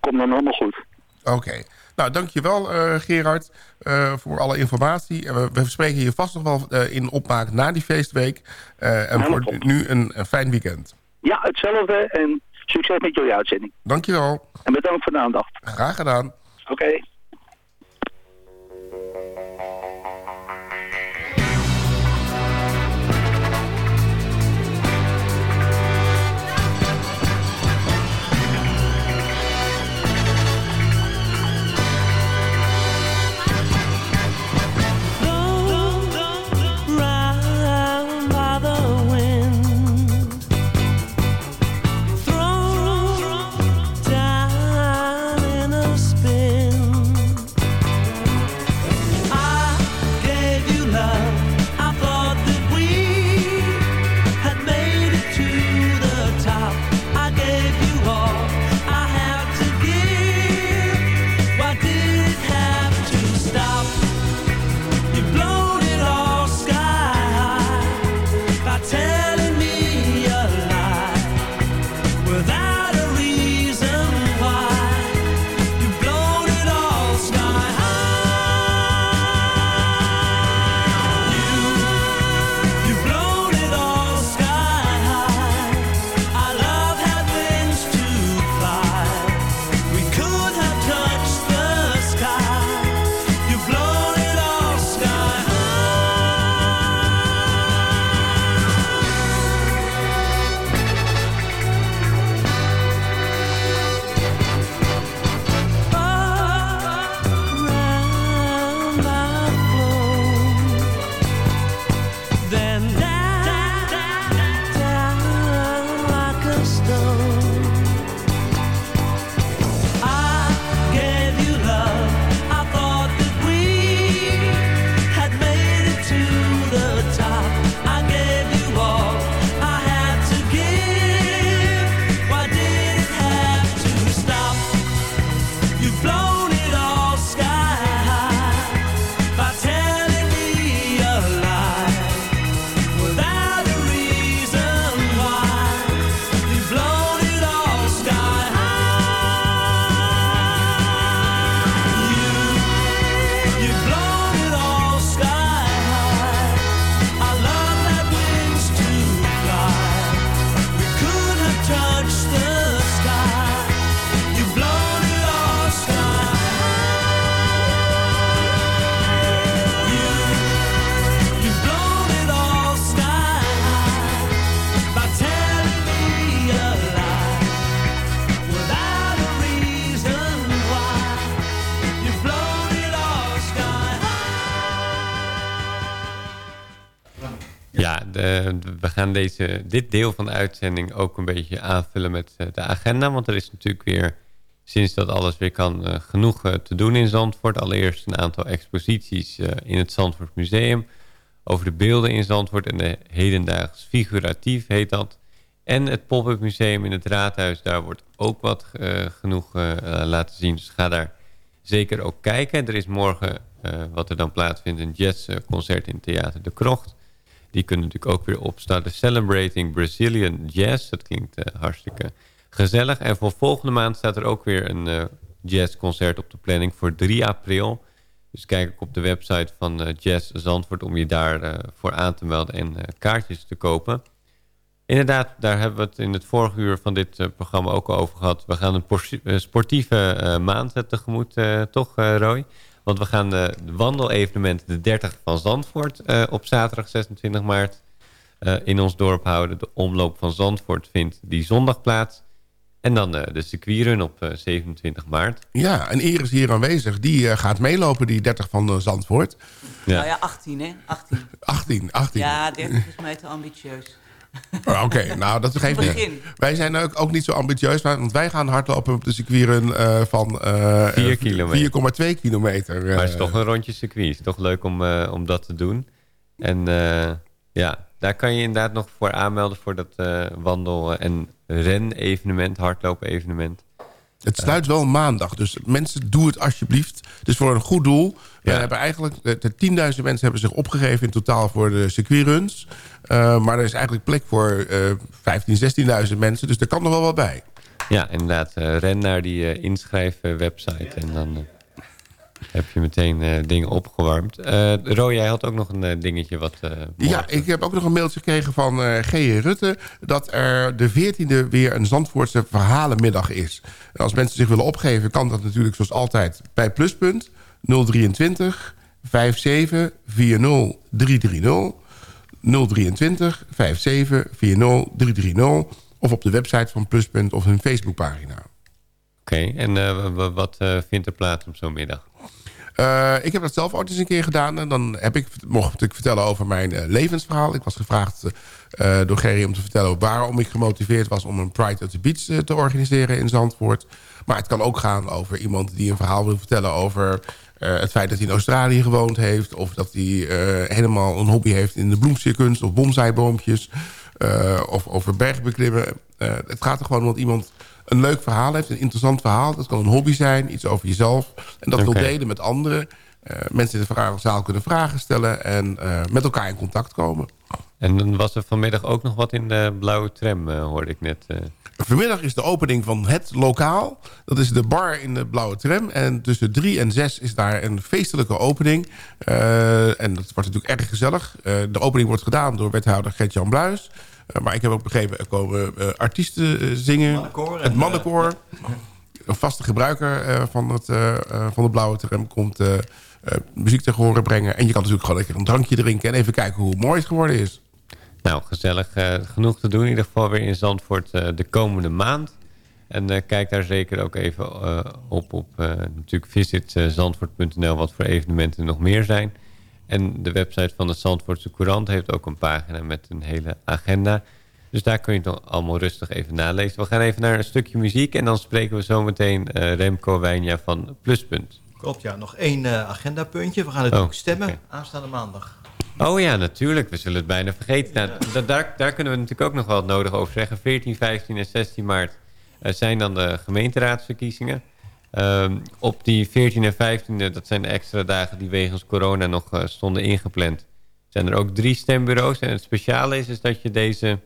komt dan allemaal goed. Oké. Nou, dankjewel eh Gerard eh, voor alle informatie. En we, we spreken je vast nog wel eh, in opmaak na die feestweek. En voor nu een, een fijn weekend. Ja, hetzelfde en succes met jullie uitzending. Dankjewel. En bedankt voor de aandacht. Graag gedaan. Oké. Deze, dit deel van de uitzending ook een beetje aanvullen met eh, de agenda. Want er is natuurlijk weer, sinds dat alles weer kan, eh, genoeg eh, te doen in Zandvoort. Allereerst een aantal exposities in het Zandvoort Museum. Over de beelden in Zandvoort en de hedendaags figuratief heet dat. En het pop-up museum in het Raadhuis, daar wordt ook wat genoeg laten zien. Dus ga daar zeker ook kijken. Er is morgen, wat er dan plaatsvindt, een jazzconcert in Theater de Krocht. Die kunnen natuurlijk ook weer opstarten. Celebrating Brazilian Jazz. Dat klinkt eh, hartstikke gezellig. En voor volgende maand staat er ook weer een eh, jazzconcert op de planning voor 3 april. Dus kijk ook op de website van eh, Jazz Zandvoort om je daar eh, voor aan te melden en kaartjes te kopen. Inderdaad, daar hebben we het in het vorige uur van dit programma ook al over gehad. We gaan een portie- sportieve maand tegemoet, toch Roy? Want we gaan de, de wandelevenement de 30 van Zandvoort eh, op zaterdag 26 maart eh, in ons dorp houden. De omloop van Zandvoort vindt die zondag plaats. En dan eh, de circuitrun op eh, 27 maart. Ja, en Iris hier aanwezig, die eh, gaat meelopen, die 30 van eh, Zandvoort. Nou ja, 18 hè? 18. 18, 18. Ja, 30 is mij te ambitieus. Oh, Oké, nou dat geeft niet. Begin. Wij zijn ook, ook niet zo ambitieus, want wij gaan hardlopen op de circuitrun eh, van eh, Vier eh, kilometer. 4,2 kilometer. Maar het is eh. toch een rondje circuit. Het is toch leuk om, eh, om dat te doen. En eh, ja, daar kan je inderdaad nog voor aanmelden voor dat eh, wandel- en ren-evenement, hardlopen-evenement. Het sluit wel maandag, dus mensen, doe het alsjeblieft. Het is voor een goed doel. We hebben eigenlijk, de, de 10.000 mensen hebben zich opgegeven in totaal voor de circuitruns. Eh, maar er is eigenlijk plek voor eh 15.000, 16.000 mensen, dus er kan nog wel wat bij. Ja, inderdaad. eh, ren naar die eh inschrijf-website en dan heb je meteen eh, dingen opgewarmd. Eh Ro, jij had ook nog een eh, dingetje wat... Ja, ik heb ook nog een mailtje gekregen van G. Rutte... dat er de 14e weer een Zandvoortse verhalenmiddag is. En als mensen zich willen opgeven, kan dat natuurlijk zoals altijd bij Pluspunt 023 57 40 330 023 57 40 330 of op de website van Pluspunt of hun Facebookpagina. Oké, en wat vindt er plaats op zo'n middag? Eh, ik heb dat zelf ooit eens een keer gedaan. En dan heb ik, mocht ik vertellen over mijn eh, levensverhaal. Ik was gevraagd eh, door Gerry om te vertellen waarom ik gemotiveerd was... om een Pride at the Beach te organiseren in Zandvoort. Maar het kan ook gaan over iemand die een verhaal wil vertellen... over het feit dat hij in Australië gewoond heeft... of dat hij helemaal een hobby heeft in de bloemsierkunst... of bonsai-boompjes, eh, of over bergbeklimmen. Het gaat er gewoon om dat iemand een leuk verhaal heeft, een interessant verhaal. Dat kan een hobby zijn, iets over jezelf. En dat wil delen met anderen. Eh, mensen in de vergaderzaal kunnen vragen stellen... en eh, met elkaar in contact komen. En dan was er vanmiddag ook nog wat in de blauwe tram, eh, hoorde ik net. Vanmiddag is de opening van het lokaal. Dat is de bar in de Blauwe Tram. En tussen drie en zes is daar een feestelijke opening. En dat wordt natuurlijk erg gezellig. De opening wordt gedaan door wethouder Gert-Jan Bluis. Eh, maar ik heb ook begrepen, er komen eh, artiesten eh, zingen. Mannenkoor het mannenkoor. (laughs) Een vaste gebruiker eh, van, het, eh, eh, van de Blauwe Tram komt muziek te horen brengen. En je kan natuurlijk gewoon lekker een drankje drinken... en even kijken hoe mooi het geworden is. Nou, gezellig. eh, genoeg te doen in ieder geval weer in Zandvoort eh, de komende maand. En eh, kijk daar zeker ook even eh, op op eh, natuurlijk visitzandvoort.nl wat voor evenementen er nog meer zijn. En de website van de Zandvoortse Courant heeft ook een pagina met een hele agenda. Dus daar kun je het allemaal rustig even nalezen. We gaan even naar een stukje muziek en dan spreken we zometeen eh Remco Wijnja van Pluspunt. Klopt, ja. Nog één eh, agendapuntje. We gaan natuurlijk Oh, stemmen oké. aanstaande maandag. Oh ja, natuurlijk. We zullen het bijna vergeten. Nou, da- daar, daar kunnen we natuurlijk ook nog wel wat nodig over zeggen. 14, 15 en 16 maart eh, zijn dan de gemeenteraadsverkiezingen. Ehm, op die 14 en 15, dat zijn de extra dagen die wegens corona nog eh, stonden ingepland. Zijn er ook drie stembureaus. En het speciale is, is dat je deze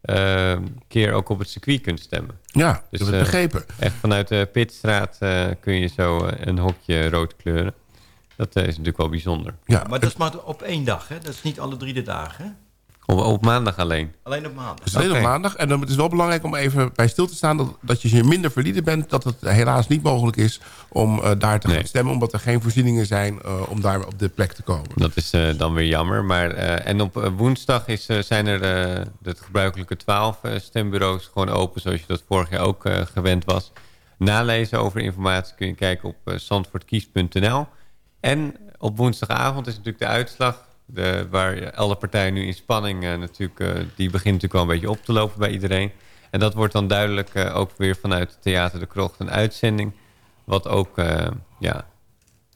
ehm, keer ook op het circuit kunt stemmen. Ja, heb het eh, begrepen. Echt vanuit de Pitstraat eh, kun je zo een hokje rood kleuren. Dat is natuurlijk wel bijzonder. Ja, Maar dat is maar op één dag, hè? Dat is niet alle drie de dagen, hè? Op, op maandag alleen. Alleen op maandag. Het is alleen op maandag. En dan, het is wel belangrijk om even bij stil te staan... dat, dat je minder verlieden bent. Dat het helaas niet mogelijk is om eh, daar te gaan stemmen. Omdat er geen voorzieningen zijn eh, om daar op de plek te komen. Dat is eh, dan weer jammer. Maar, eh, en op woensdag is, eh, zijn er eh, de gebruikelijke twaalf eh, stembureaus gewoon open... zoals je dat vorig jaar ook eh, gewend was. Nalezen over informatie kun je kijken op uh, zandvoortkies.nl. En op woensdagavond is natuurlijk de uitslag. De, waar alle partijen nu in spanning uh, natuurlijk... Uh, die begint natuurlijk wel een beetje op te lopen bij iedereen. En dat wordt dan duidelijk uh, ook weer vanuit Theater de Krocht een uitzending. Wat ook ja,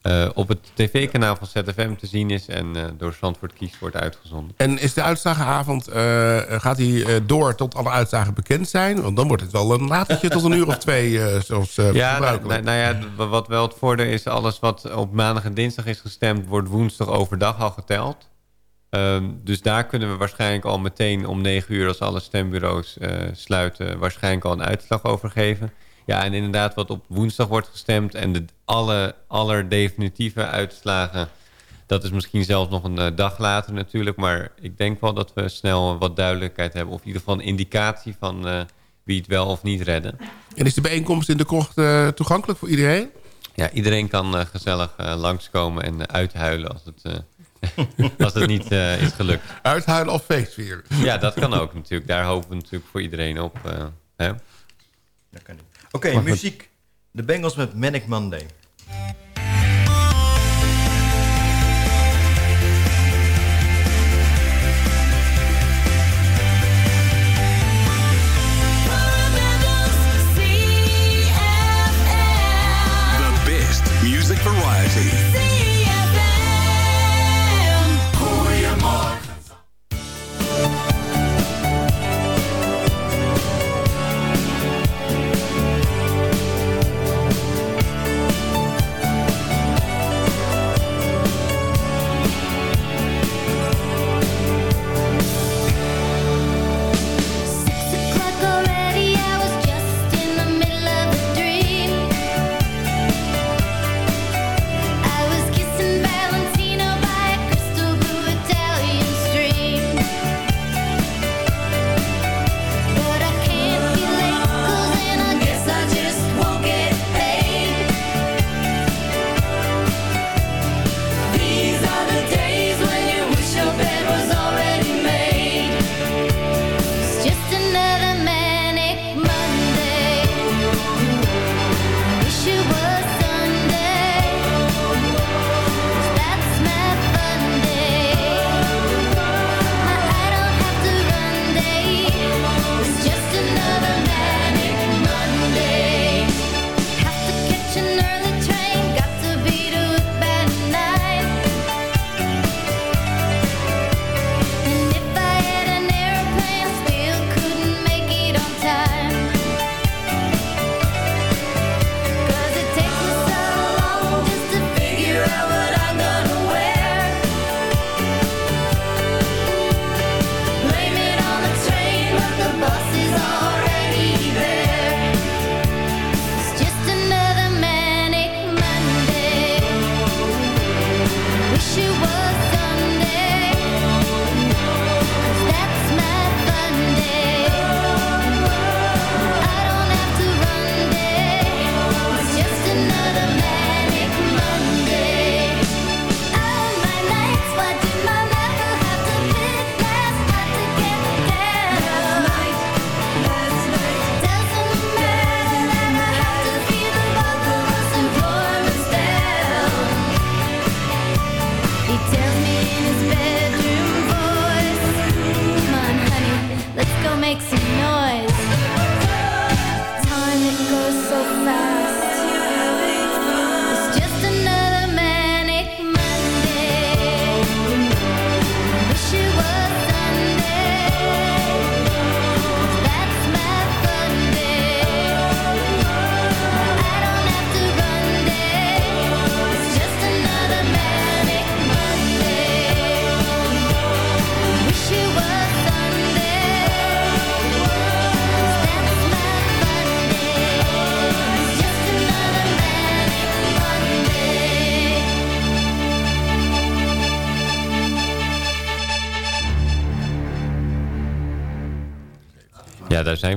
uh, op het tv-kanaal van ZFM te zien is... en uh, door Zandvoort Kies wordt uitgezonden. En is de uitslagenavond, uh, gaat die door tot alle uitslagen bekend zijn? Want dan wordt het wel een latertje tot een uur of twee, zoals Ja, nou, nou, ja, wat wel het voordeel is... alles wat op maandag en dinsdag is gestemd... wordt woensdag overdag al geteld. Um, dus daar kunnen we waarschijnlijk al meteen om negen uur... als alle stembureaus sluiten... waarschijnlijk al een uitslag over geven... Ja, en inderdaad wat op woensdag wordt gestemd... en de alle allerdefinitieve uitslagen... dat is misschien zelfs nog een uh, dag later natuurlijk... maar ik denk wel dat we snel wat duidelijkheid hebben... of in ieder geval een indicatie van uh, wie het wel of niet redden. En is de bijeenkomst in de krocht uh, toegankelijk voor iedereen? Ja, iedereen kan gezellig langskomen en uithuilen als het... (laughs) als het niet is gelukt. Uithuilen of feestvieren. Ja, dat kan ook natuurlijk. Daar hopen we natuurlijk voor iedereen op. hè? Dat kan niet. Oké, okay, muziek. De Bengals met Manic Monday.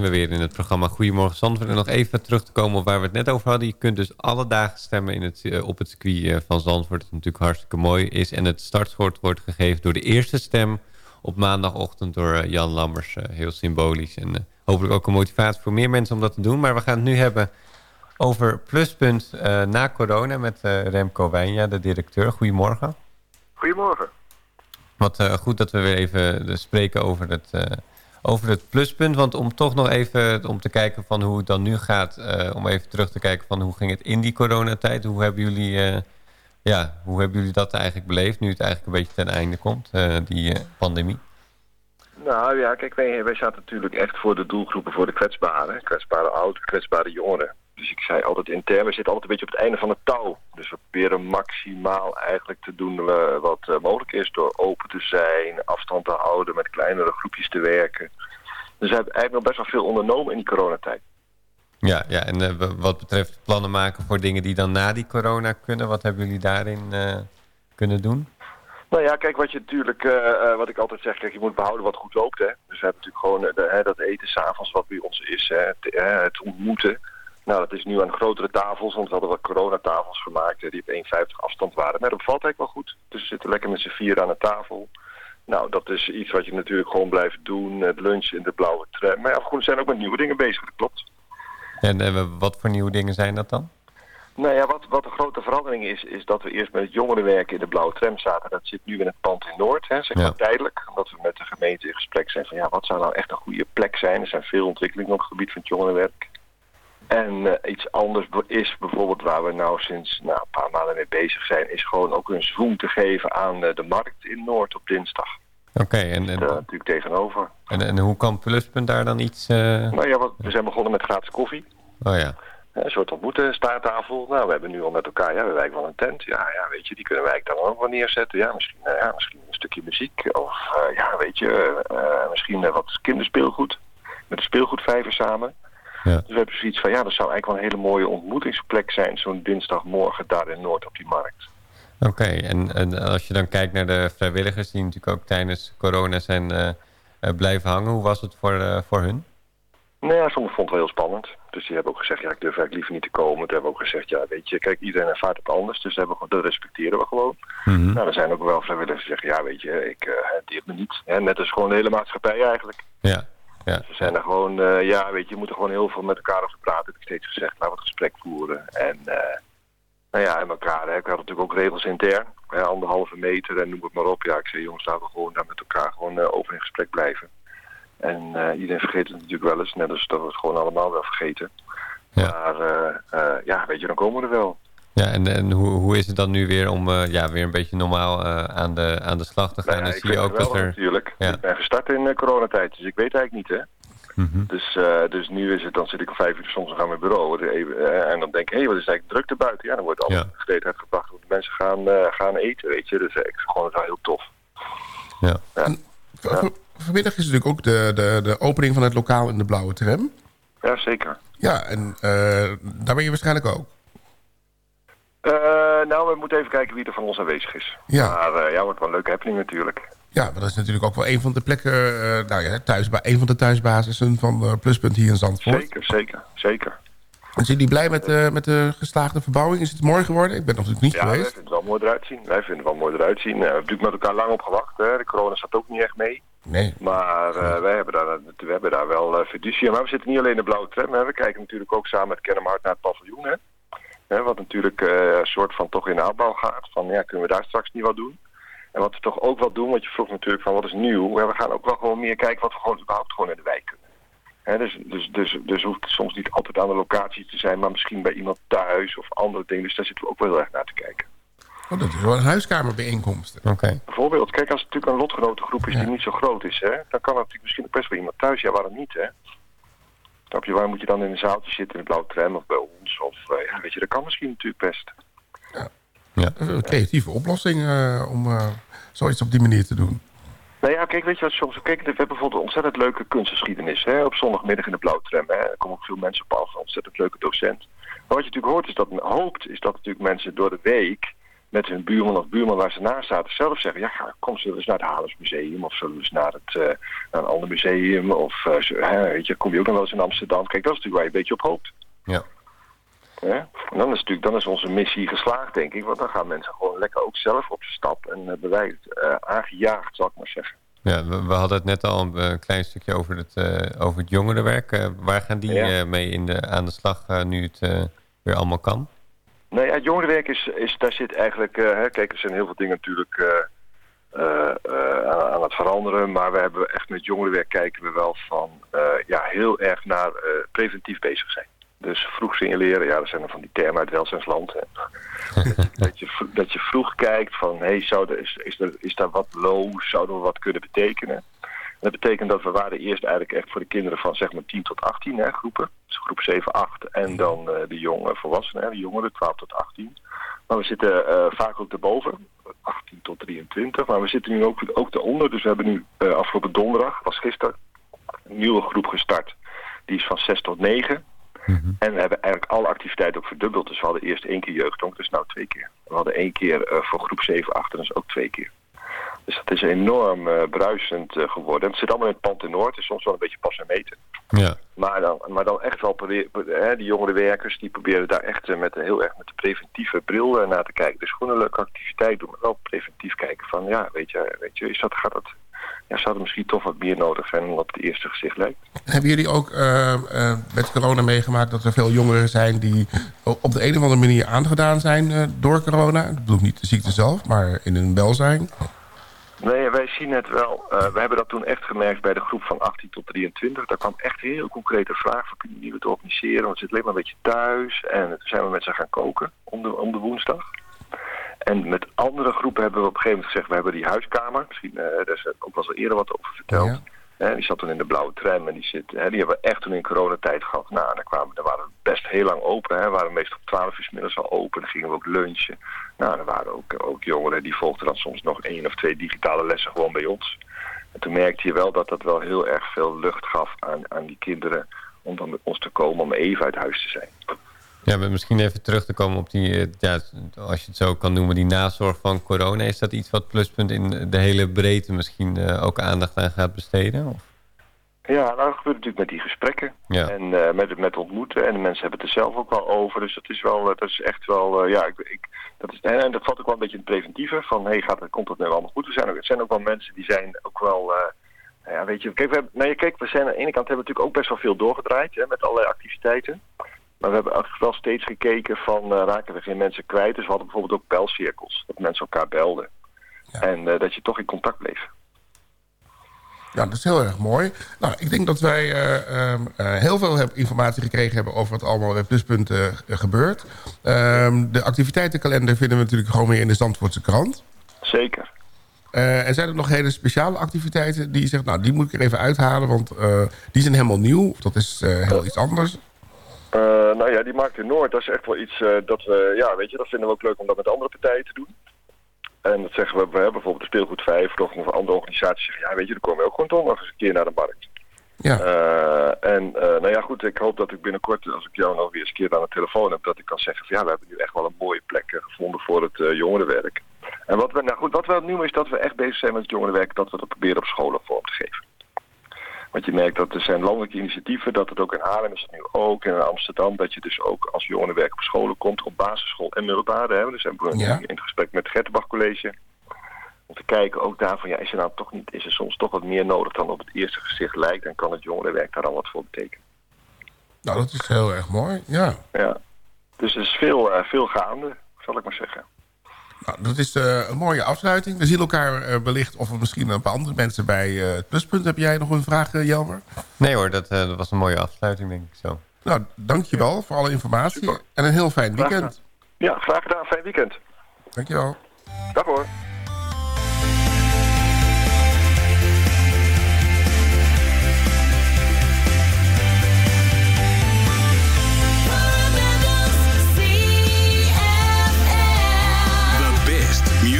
Weer in het programma Goedemorgen Zandvoort. En nog even terug te komen op waar we het net over hadden. Je kunt dus alle dagen stemmen in het, uh, op het circuit uh, van Zandvoort. Dat natuurlijk hartstikke mooi is. En het startschort wordt gegeven door de eerste stem op maandagochtend door uh, Jan Lammers. heel symbolisch. En hopelijk ook een motivatie voor meer mensen om dat te doen. Maar we gaan het nu hebben over Pluspunt na corona met Remco Wijnja, de directeur. Goedemorgen. Goedemorgen. Wat uh, goed dat we weer even spreken over het, over het pluspunt. Want om toch nog even om te kijken van hoe het dan nu gaat. Uh, om even terug te kijken van hoe ging het in die coronatijd. Hoe hebben jullie, ja, hoe hebben jullie dat eigenlijk beleefd? Nu het eigenlijk een beetje ten einde komt, die pandemie. Nou ja, kijk, wij, wij zaten natuurlijk echt voor de doelgroepen voor de kwetsbaren. Kwetsbare ouderen, kwetsbare jongeren. Dus ik zei altijd intern, we zitten altijd een beetje op het einde van het touw. Dus we proberen maximaal eigenlijk te doen wat uh, mogelijk is... door open te zijn, afstand te houden, met kleinere groepjes te werken. Dus we hebben eigenlijk nog best wel veel ondernomen in die coronatijd. Ja, ja en uh, wat betreft plannen maken voor dingen die dan na die corona kunnen... wat hebben jullie daarin uh, kunnen doen? Nou ja, kijk, wat je natuurlijk, uh, wat ik altijd zeg, kijk, je moet behouden wat goed loopt. Hè. Dus we hebben natuurlijk gewoon dat eten s'avonds wat bij ons is, hè, het ontmoeten. Nou, dat is nu aan grotere tafels, want we hadden wat coronatafels gemaakt die op 1,50 afstand waren. Maar dat valt eigenlijk wel goed. Dus we zitten lekker met z'n vier aan de tafel. Nou, dat is iets wat je natuurlijk gewoon blijft doen. Het lunch in de blauwe tram. Maar ja, we zijn ook met nieuwe dingen bezig, dat klopt. En uh, wat voor nieuwe dingen zijn dat dan? Nou ja, wat, wat een grote verandering is, is dat we eerst met het jongerenwerk in de blauwe tram zaten. Dat zit nu in het pand in Noord, hè, zeg maar ja. tijdelijk. Omdat we met de gemeente in gesprek zijn van ja, wat zou nou echt een goede plek zijn. Er zijn veel ontwikkelingen op het gebied van het jongerenwerk. En uh, iets anders is bijvoorbeeld waar we nou sinds nou, een paar maanden mee bezig zijn... is gewoon ook een zoom te geven aan uh, de markt in Noord op dinsdag. Oké, okay, en, en... Uh, natuurlijk tegenover. En, en hoe kan Pluspunt daar dan iets... Nou ja, we zijn begonnen met gratis koffie. Oh ja. Een soort ontmoeten, staarttafel. Nou, we hebben nu al met elkaar, ja, we wijken wel een tent. Ja, ja, weet je, die kunnen wij dan ook wel neerzetten. Ja, misschien, ja, misschien een stukje muziek. Of ja, weet je, misschien wat kinderspeelgoed. Met de speelgoedvijver samen. Ja. Dus we hebben zoiets van, ja, dat zou eigenlijk wel een hele mooie ontmoetingsplek zijn... zo'n dinsdagmorgen daar in Noord op die markt. Oké, okay, en, en, als je dan kijkt naar de vrijwilligers... die natuurlijk ook tijdens corona zijn uh, uh, blijven hangen... hoe was het voor, uh, voor hun? Nou ja, sommigen vonden het wel heel spannend. Dus die hebben ook gezegd, ja, ik durf eigenlijk liever niet te komen. Toen hebben we ook gezegd, ja, weet je, kijk, iedereen ervaart het anders. Dus dat, we, dat respecteren we gewoon. Mm -hmm. Nou, er zijn ook wel vrijwilligers die zeggen, ja, weet je, ik, die heeft me niet. Ja, net als gewoon de hele maatschappij eigenlijk. Ja. Ja. Ze zijn er gewoon, uh, ja, weet je, je moet er gewoon heel veel met elkaar over praten. Heb ik steeds gezegd, laten we het gesprek voeren. En, uh, nou ja, en elkaar, hè. ik had natuurlijk ook regels intern. Hè, anderhalve meter en noem het maar op. Ja, ik zei, jongens, laten we gewoon daar met elkaar gewoon uh, over in gesprek blijven. En iedereen vergeet het natuurlijk wel eens, net als dat we het gewoon allemaal wel vergeten. Ja. Maar ja, weet je, dan komen we er wel. Ja, en, en hoe, hoe is het dan nu weer om uh, ja, weer een beetje normaal uh, aan, de, aan de slag te gaan? Nee, en zie je ook dat er... natuurlijk. Ja. Ik ben gestart in uh, coronatijd, dus ik weet eigenlijk niet, hè. Mm -hmm. dus, dus nu is het, dan zit ik om vijf uur soms nog aan mijn bureau. Even, en dan denk ik, hé, hey, wat is eigenlijk druk erbuiten? Ja, dan wordt alles ja. gereedheid gebracht. Want de mensen gaan, gaan eten, weet je. Dus ik vind gewoon wel heel tof. Ja. ja. ja. Vanmiddag is natuurlijk ook de, de, de opening van het lokaal in de Blauwe Tram. Ja, zeker. Ja, en daar ben je waarschijnlijk ook. Uh, nou, we moeten even kijken wie er van ons aanwezig is. Ja. Maar uh, ja, wordt wel een leuke happening natuurlijk. Ja, maar dat is natuurlijk ook wel een van de plekken, uh, nou ja, thuis, een van de thuisbasissen van Pluspunt hier in Zandvoort. Zeker, zeker, zeker. En zijn jullie blij met, met de geslaagde verbouwing? Is het mooi geworden? Ik ben nog natuurlijk niet ja, geweest. Ja, wij vinden het wel mooi eruit zien. Wij vinden het wel mooi eruit zien. we hebben natuurlijk met elkaar lang op gewacht. Hè. De corona staat ook niet echt mee. Nee. Maar wij hebben daar, we hebben daar wel fiducie. Maar we zitten niet alleen in de blauwe tram. Hè. We kijken natuurlijk ook samen met Kennemer naar het paviljoen. Hè. Hè, wat natuurlijk een uh, soort van toch in de aanbouw gaat. Van ja, kunnen we daar straks niet wat doen? En wat we toch ook wel doen, want je vroeg natuurlijk van wat is nieuw. Ja, we gaan ook wel gewoon meer kijken wat we gewoon überhaupt gewoon in de wijk kunnen. Hè, dus, dus, dus, dus hoeft het soms niet altijd aan de locatie te zijn, maar misschien bij iemand thuis of andere dingen. Dus daar zitten we ook wel heel erg naar te kijken. Oh, dat is wel een huiskamerbijeenkomst. Oké. Okay. Bijvoorbeeld, kijk als het natuurlijk een lotgenotengroep is ja. die niet zo groot is, hè, dan kan het natuurlijk misschien ook best wel iemand thuis. Ja, waarom niet, hè? Snap je, waar moet je dan in een zaaltje zitten in het blauwe tram of bij ons? Of, uh, ja, weet je, dat kan misschien natuurlijk best. Ja, ja. een creatieve oplossing uh, om uh, zoiets op die manier te doen. Nou ja, kijk, weet je wat soms... Kijk, we hebben bijvoorbeeld een ontzettend leuke kunstgeschiedenis, hè, op zondagmiddag in de blauwe tram. Hè. Er komen ook veel mensen op af, een ontzettend leuke docent. Maar wat je natuurlijk hoort, is dat hoopt, is dat natuurlijk mensen door de week met hun buurman of buurman waar ze naast zaten zelf zeggen... ja, kom zullen we eens naar het Halensmuseum of zullen we eens naar, het, uh, naar een ander museum... of uh, weet je, kom je ook nog wel eens in Amsterdam. Kijk, dat is natuurlijk waar je een beetje op hoopt. Ja. ja? En dan is, natuurlijk, dan is onze missie geslaagd, denk ik. Want dan gaan mensen gewoon lekker ook zelf op de stap... en uh, aangejaagd, zal ik maar zeggen. Ja, we, we, hadden het net al een klein stukje over het, over het jongerenwerk. waar gaan die ja. mee in de, aan de slag nu het weer allemaal kan? Nou ja, het jongerenwerk is, is daar zit eigenlijk, uh, hè, kijk, er zijn heel veel dingen natuurlijk uh, eh, eh, aan, het veranderen. Maar we hebben echt met jongerenwerk kijken we wel van eh, ja, heel erg naar eh, preventief bezig zijn. Dus vroeg signaleren, ja, dat zijn er van die termen uit welzijnsland. Hè. (laughs) dat, je, dat je vroeg kijkt van, hey, zou er, is, is, er, is daar wat low, zouden we wat kunnen betekenen? Dat betekent dat we waren eerst eigenlijk echt voor de kinderen van zeg maar 10 tot 18 hè, groepen. Dus groep 7, 8 en dan eh, de jonge volwassenen, hè, de jongeren 12 tot 18. Maar we zitten eh, vaak ook erboven, 18 tot 23. Maar we zitten nu ook, ook eronder. Dus we hebben nu eh, afgelopen donderdag, was gisteren, een nieuwe groep gestart. Die is van 6 tot 9. En we hebben eigenlijk alle activiteiten ook verdubbeld. Dus we hadden eerst één keer jeugdhonk, dus nou twee keer. We hadden één keer eh, voor groep 7, 8 en dus ook twee keer. Dus dat is enorm eh, bruisend eh, geworden. En het zit allemaal in het pand in Noord. Het is soms wel een beetje pas en meten. Ja. Maar dan, maar dan echt wel, hè, die jongere werkers, die proberen daar echt eh, met, heel erg met de preventieve bril naar te kijken. Dus gewoon een leuke activiteit doen, maar wel preventief kijken van, ja, weet je, weet je is dat, gaat dat, ja, zou er misschien toch wat meer nodig zijn dan op het eerste gezicht lijkt. Hebben jullie ook met corona meegemaakt dat er veel jongeren zijn... die op de een of andere manier aangedaan zijn door corona? Ik bedoel niet de ziekte zelf, maar in hun welzijn. Nee, wij zien het wel. Eh, we hebben dat toen echt gemerkt bij de groep van 18 tot 23. Daar kwam echt heel concrete vraag van kunnen jullie het organiseren? Want we zitten alleen maar een beetje thuis. En toen zijn we met ze gaan koken om de, om de woensdag. En met andere groepen hebben we op een gegeven moment gezegd... we hebben die huiskamer. Misschien, eh daar is ook wel eens eerder wat over verteld. Hè, die zat toen in de blauwe tram en die, zit, die hebben we echt toen in coronatijd gehad. Nou, dan, kwamen, dan waren we best heel lang open. Hè. We waren meestal op 12 uur middags al open. Dan gingen we ook lunchen. Nou, er waren ook, ook jongeren die volgden dan soms nog één of twee digitale lessen gewoon bij ons. En toen merkte je wel dat dat wel heel erg veel lucht gaf aan, aan die kinderen om dan met ons te komen om even uit huis te zijn. Ja, maar misschien even terug te komen op die, eh, ja, als je het zo kan noemen, die nazorg van corona. Is dat iets wat Pluspunt in de hele breedte misschien eh, ook aandacht aan gaat besteden? Of? Ja, nou, dat gebeurt natuurlijk met die gesprekken. Ja. En eh, met, met ontmoeten. En de mensen hebben het er zelf ook wel over. Dus dat is wel, eh, dat is echt wel, eh, ja, ik, ik, dat is, en dat valt ook wel een beetje in het preventieve. Van, hey, gaat het, komt het nu allemaal goed? Er zijn ook, er zijn ook wel mensen die zijn ook wel, nou ja, weet je, kijk, we hebben, nee, kijk, we zijn aan de ene kant hebben we natuurlijk ook best wel veel doorgedraaid, hè, met allerlei activiteiten. Maar we hebben eigenlijk wel steeds gekeken van, raken we geen mensen kwijt? Dus we hadden bijvoorbeeld ook belcirkels, dat mensen elkaar belden. En dat je toch in contact bleef. Ja, dat is heel erg mooi. Nou, ik denk dat wij eh, ehm, eh, heel veel heb- informatie gekregen hebben... over wat allemaal bij Pluspunt eh, gebeurt. Ehm, de activiteitenkalender vinden we natuurlijk gewoon weer in de Zandvoortse krant. Zeker. En zijn er nog hele speciale activiteiten die je zegt... nou, die moet ik er even uithalen, want die zijn helemaal nieuw. Dat is heel iets anders. Nou ja, die Markt in Noord, dat is echt wel iets dat we, ja, weet je, dat vinden we ook leuk om dat met andere partijen te doen. En dat zeggen we, we hebben bijvoorbeeld de Speelgoed 5 of andere organisaties zeggen, ja, weet je, dan komen we ook gewoon toch nog eens een keer naar de markt. Ja. Eh, en eh, nou ja, goed, ik hoop dat ik binnenkort, als ik jou nog weer eens een keer aan de telefoon heb, dat ik kan zeggen van ja, we hebben nu echt wel een mooie plek eh, gevonden voor het jongerenwerk. En wat we, nou goed, wat we nu is dat we echt bezig zijn met het jongerenwerk, dat we dat proberen op scholen vorm te geven. Want je merkt dat er zijn landelijke initiatieven, dat het ook in Haarlem is het nu ook, en in Amsterdam, dat je dus ook als jongerenwerk op scholen komt, op basisschool en middelbare. Hè. Dus zijn we nu Ja. in het gesprek met het Gertenbach College. Om te kijken ook daarvan, ja, is er nou toch niet, is er soms toch wat meer nodig dan op het eerste gezicht lijkt en kan het jongerenwerk daar al wat voor betekenen. Nou, dat is heel erg mooi, ja. Ja. Dus er is veel, eh, veel gaande, zal ik maar zeggen. Nou, dat is eh, een mooie afsluiting. We zien elkaar eh, wellicht of er misschien een paar andere mensen bij eh, het pluspunt. Heb jij nog een vraag, Jelmer? Nee hoor, dat, eh, dat was een mooie afsluiting denk ik zo. Nou, dankjewel voor alle informatie. En een heel fijn Graag weekend. Ja, graag gedaan. Fijn weekend. Dankjewel. Dag hoor.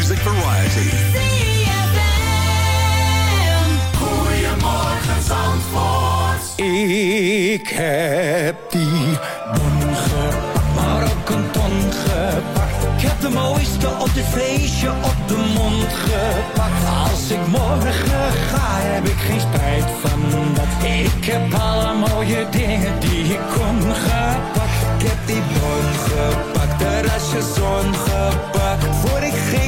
Music variety. Goedemorgen Zandvoort. Ik heb die bon gepakt, maar ook een ton gepakt. Ik heb de mooiste op dit feestje op de mond gepakt. Als ik morgen ga, heb ik geen spijt van dat. Ik heb alle mooie dingen die ik kon gepakt. Ik heb die bon gepakt, de rasje zon gepakt. Voor ik ging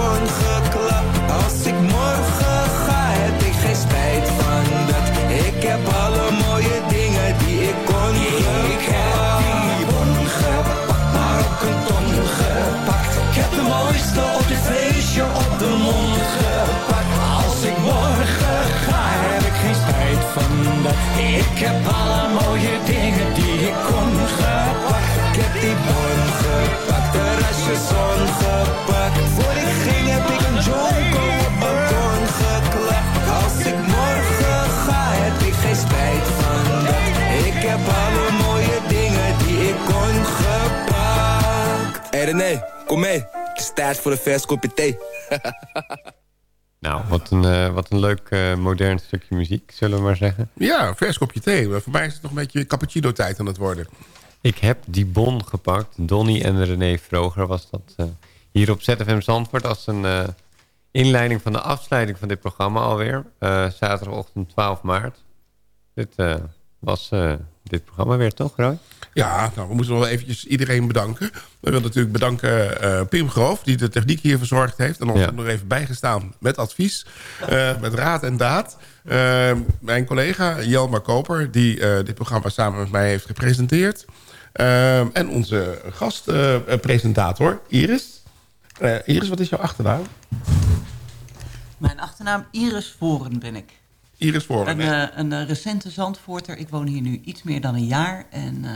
heb alle mooie dingen die ik kon gepakt. Ik heb die bon gepakt, terrasje zon gepakt. Voor ik ging heb ik een jonko op balkon geklapt. Als ik morgen ga, heb ik geen spijt van. Ik heb alle mooie dingen die ik kon gepakt. Hey René, kom mee. Het is tijd voor een vers kopje thee. (laughs) Nou, wat een, eh, wat een leuk eh, modern stukje muziek, zullen we maar zeggen. Ja, vers kopje thee. Voor mij is het nog een beetje cappuccino-tijd aan het worden. Ik heb die bon gepakt. Donny en René Vroger was dat eh, hier op ZFM Zandvoort... als een inleiding van de afsluiting van dit programma alweer. Zaterdagochtend 12 maart. Dit was dit programma weer, toch, Roy? Ja, nou, we moeten nog wel eventjes iedereen bedanken. We willen natuurlijk bedanken eh, Pim Groof, die de techniek hier verzorgd heeft. En ons Ja. er nog even bijgestaan met advies, eh, met raad en daad. Eh, mijn collega Jelmar Koper, die eh, dit programma samen met mij heeft gepresenteerd. En onze gastpresentator, Iris. Eh, Iris, wat is jouw achternaam? Mijn achternaam Iris Voren ben ik. Iris Voren. Een, eh, een eh, recente Zandvoorter. Ik woon hier nu iets meer dan een jaar. En eh,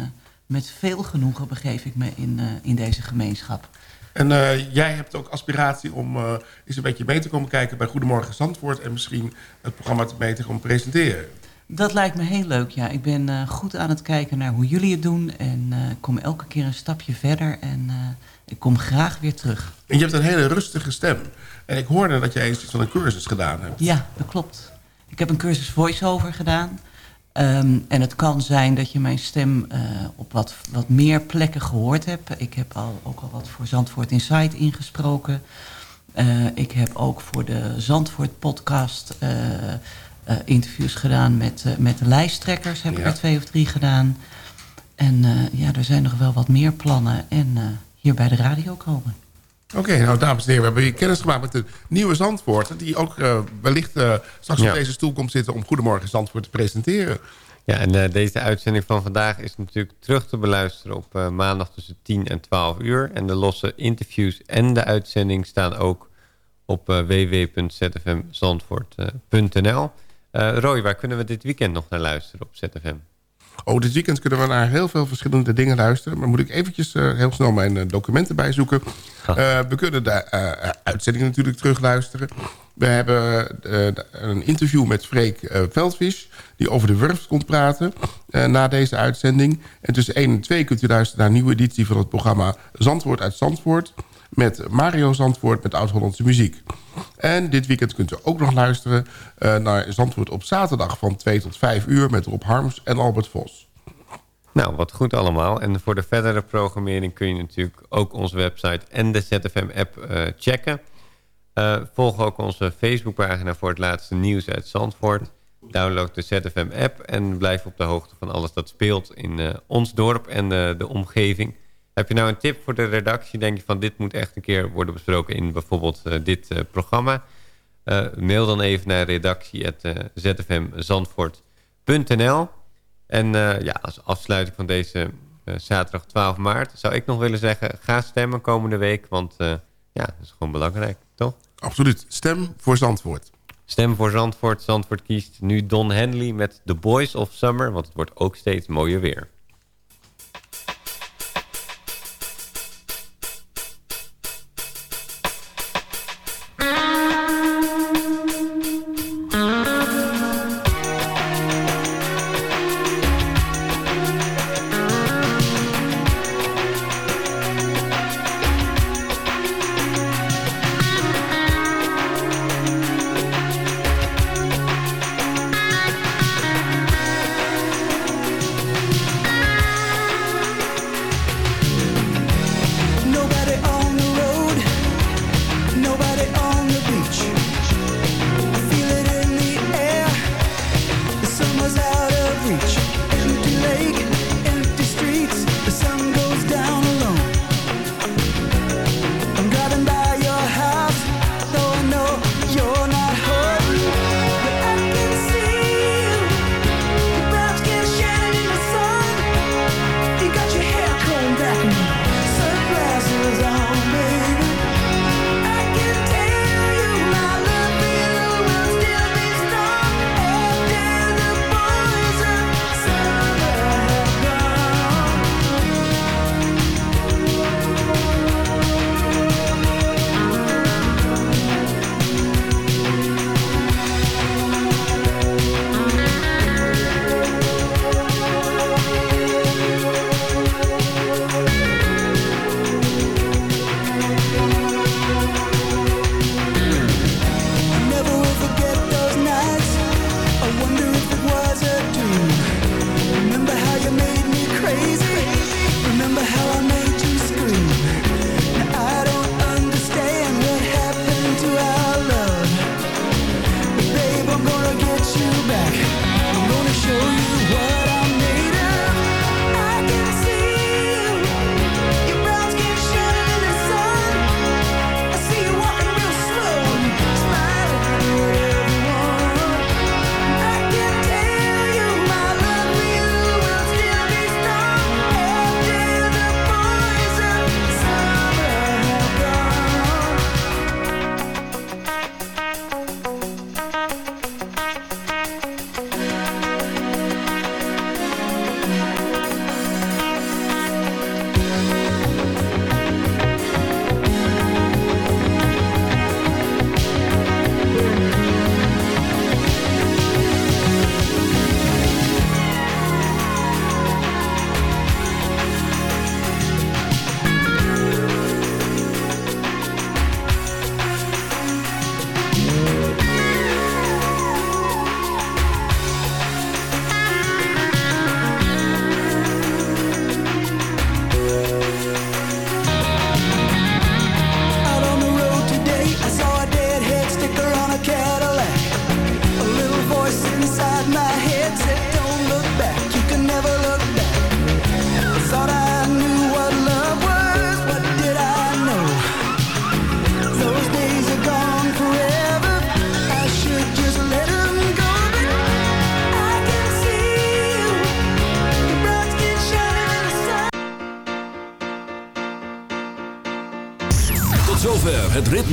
met veel genoegen begeef ik me in, in deze gemeenschap. En jij hebt ook aspiratie om eens een beetje mee te komen kijken bij Goedemorgen Zandvoort... en misschien het programma te mee te gaan presenteren. Dat lijkt me heel leuk, ja. Ik ben goed aan het kijken naar hoe jullie het doen. En ik kom elke keer een stapje verder. En ik kom graag weer terug. En je hebt een hele rustige stem. En ik hoorde dat jij eens iets van een cursus gedaan hebt. Ja, dat klopt. Ik heb een cursus voice-over gedaan. Ehm, en het kan zijn dat je mijn stem eh, op wat, wat meer plekken gehoord hebt. Ik heb al, ook al wat voor Zandvoort Insight ingesproken. Eh, ik heb ook voor de Zandvoort podcast eh, interviews gedaan met, met de lijsttrekkers. Heb ik er twee of drie gedaan. En ja, er zijn nog wel wat meer plannen. En hier bij de radio komen. Oké, nou dames en heren, we hebben hier kennis gemaakt met de nieuwe Zandvoort... die ook eh, wellicht eh, straks Ja. op deze stoel komt zitten... om Goedemorgen Zandvoort te presenteren. Ja, en eh, deze uitzending van vandaag is natuurlijk terug te beluisteren op maandag tussen 10 en 12 uur. En de losse interviews en de uitzending staan ook op www.zfmzandvoort.nl. Roy, waar kunnen we dit weekend nog naar luisteren op ZFM? Oh, dit weekend kunnen we naar heel veel verschillende dingen luisteren. Maar moet ik eventjes heel snel mijn documenten bijzoeken. Eh, we kunnen de eh, uitzending natuurlijk terugluisteren. We hebben eh, een interview met Freek eh, Veldvis... die over de Wurf komt praten eh, na deze uitzending. En tussen 1 en 2 kunt u luisteren naar een nieuwe editie van het programma... Zandvoort uit Zandvoort... met Mario Zandvoort met Oud-Hollandse muziek. En dit weekend kunt u ook nog luisteren eh, naar Zandvoort op zaterdag... van 2 tot 5 uur met Rob Harms en Albert Vos. Nou, wat goed allemaal. En voor de verdere programmering kun je natuurlijk ook onze website en de ZFM-app eh, checken. Eh, volg ook onze Facebookpagina voor het laatste nieuws uit Zandvoort. Download de ZFM-app en blijf op de hoogte van alles dat speelt in eh, ons dorp en de omgeving. Heb je nou een tip voor de redactie? Denk je van dit moet echt een keer worden besproken in bijvoorbeeld dit programma? Mail dan even naar redactie.zfmzandvoort.nl En eh, ja, als afsluiting van deze eh, zaterdag 12 maart zou ik nog willen zeggen... ga stemmen komende week, want eh, ja, dat is gewoon belangrijk, toch? Absoluut. Stem voor Zandvoort. Stem voor Zandvoort. Zandvoort kiest nu Don Henley met The Boys of Summer... want het wordt ook steeds mooier weer.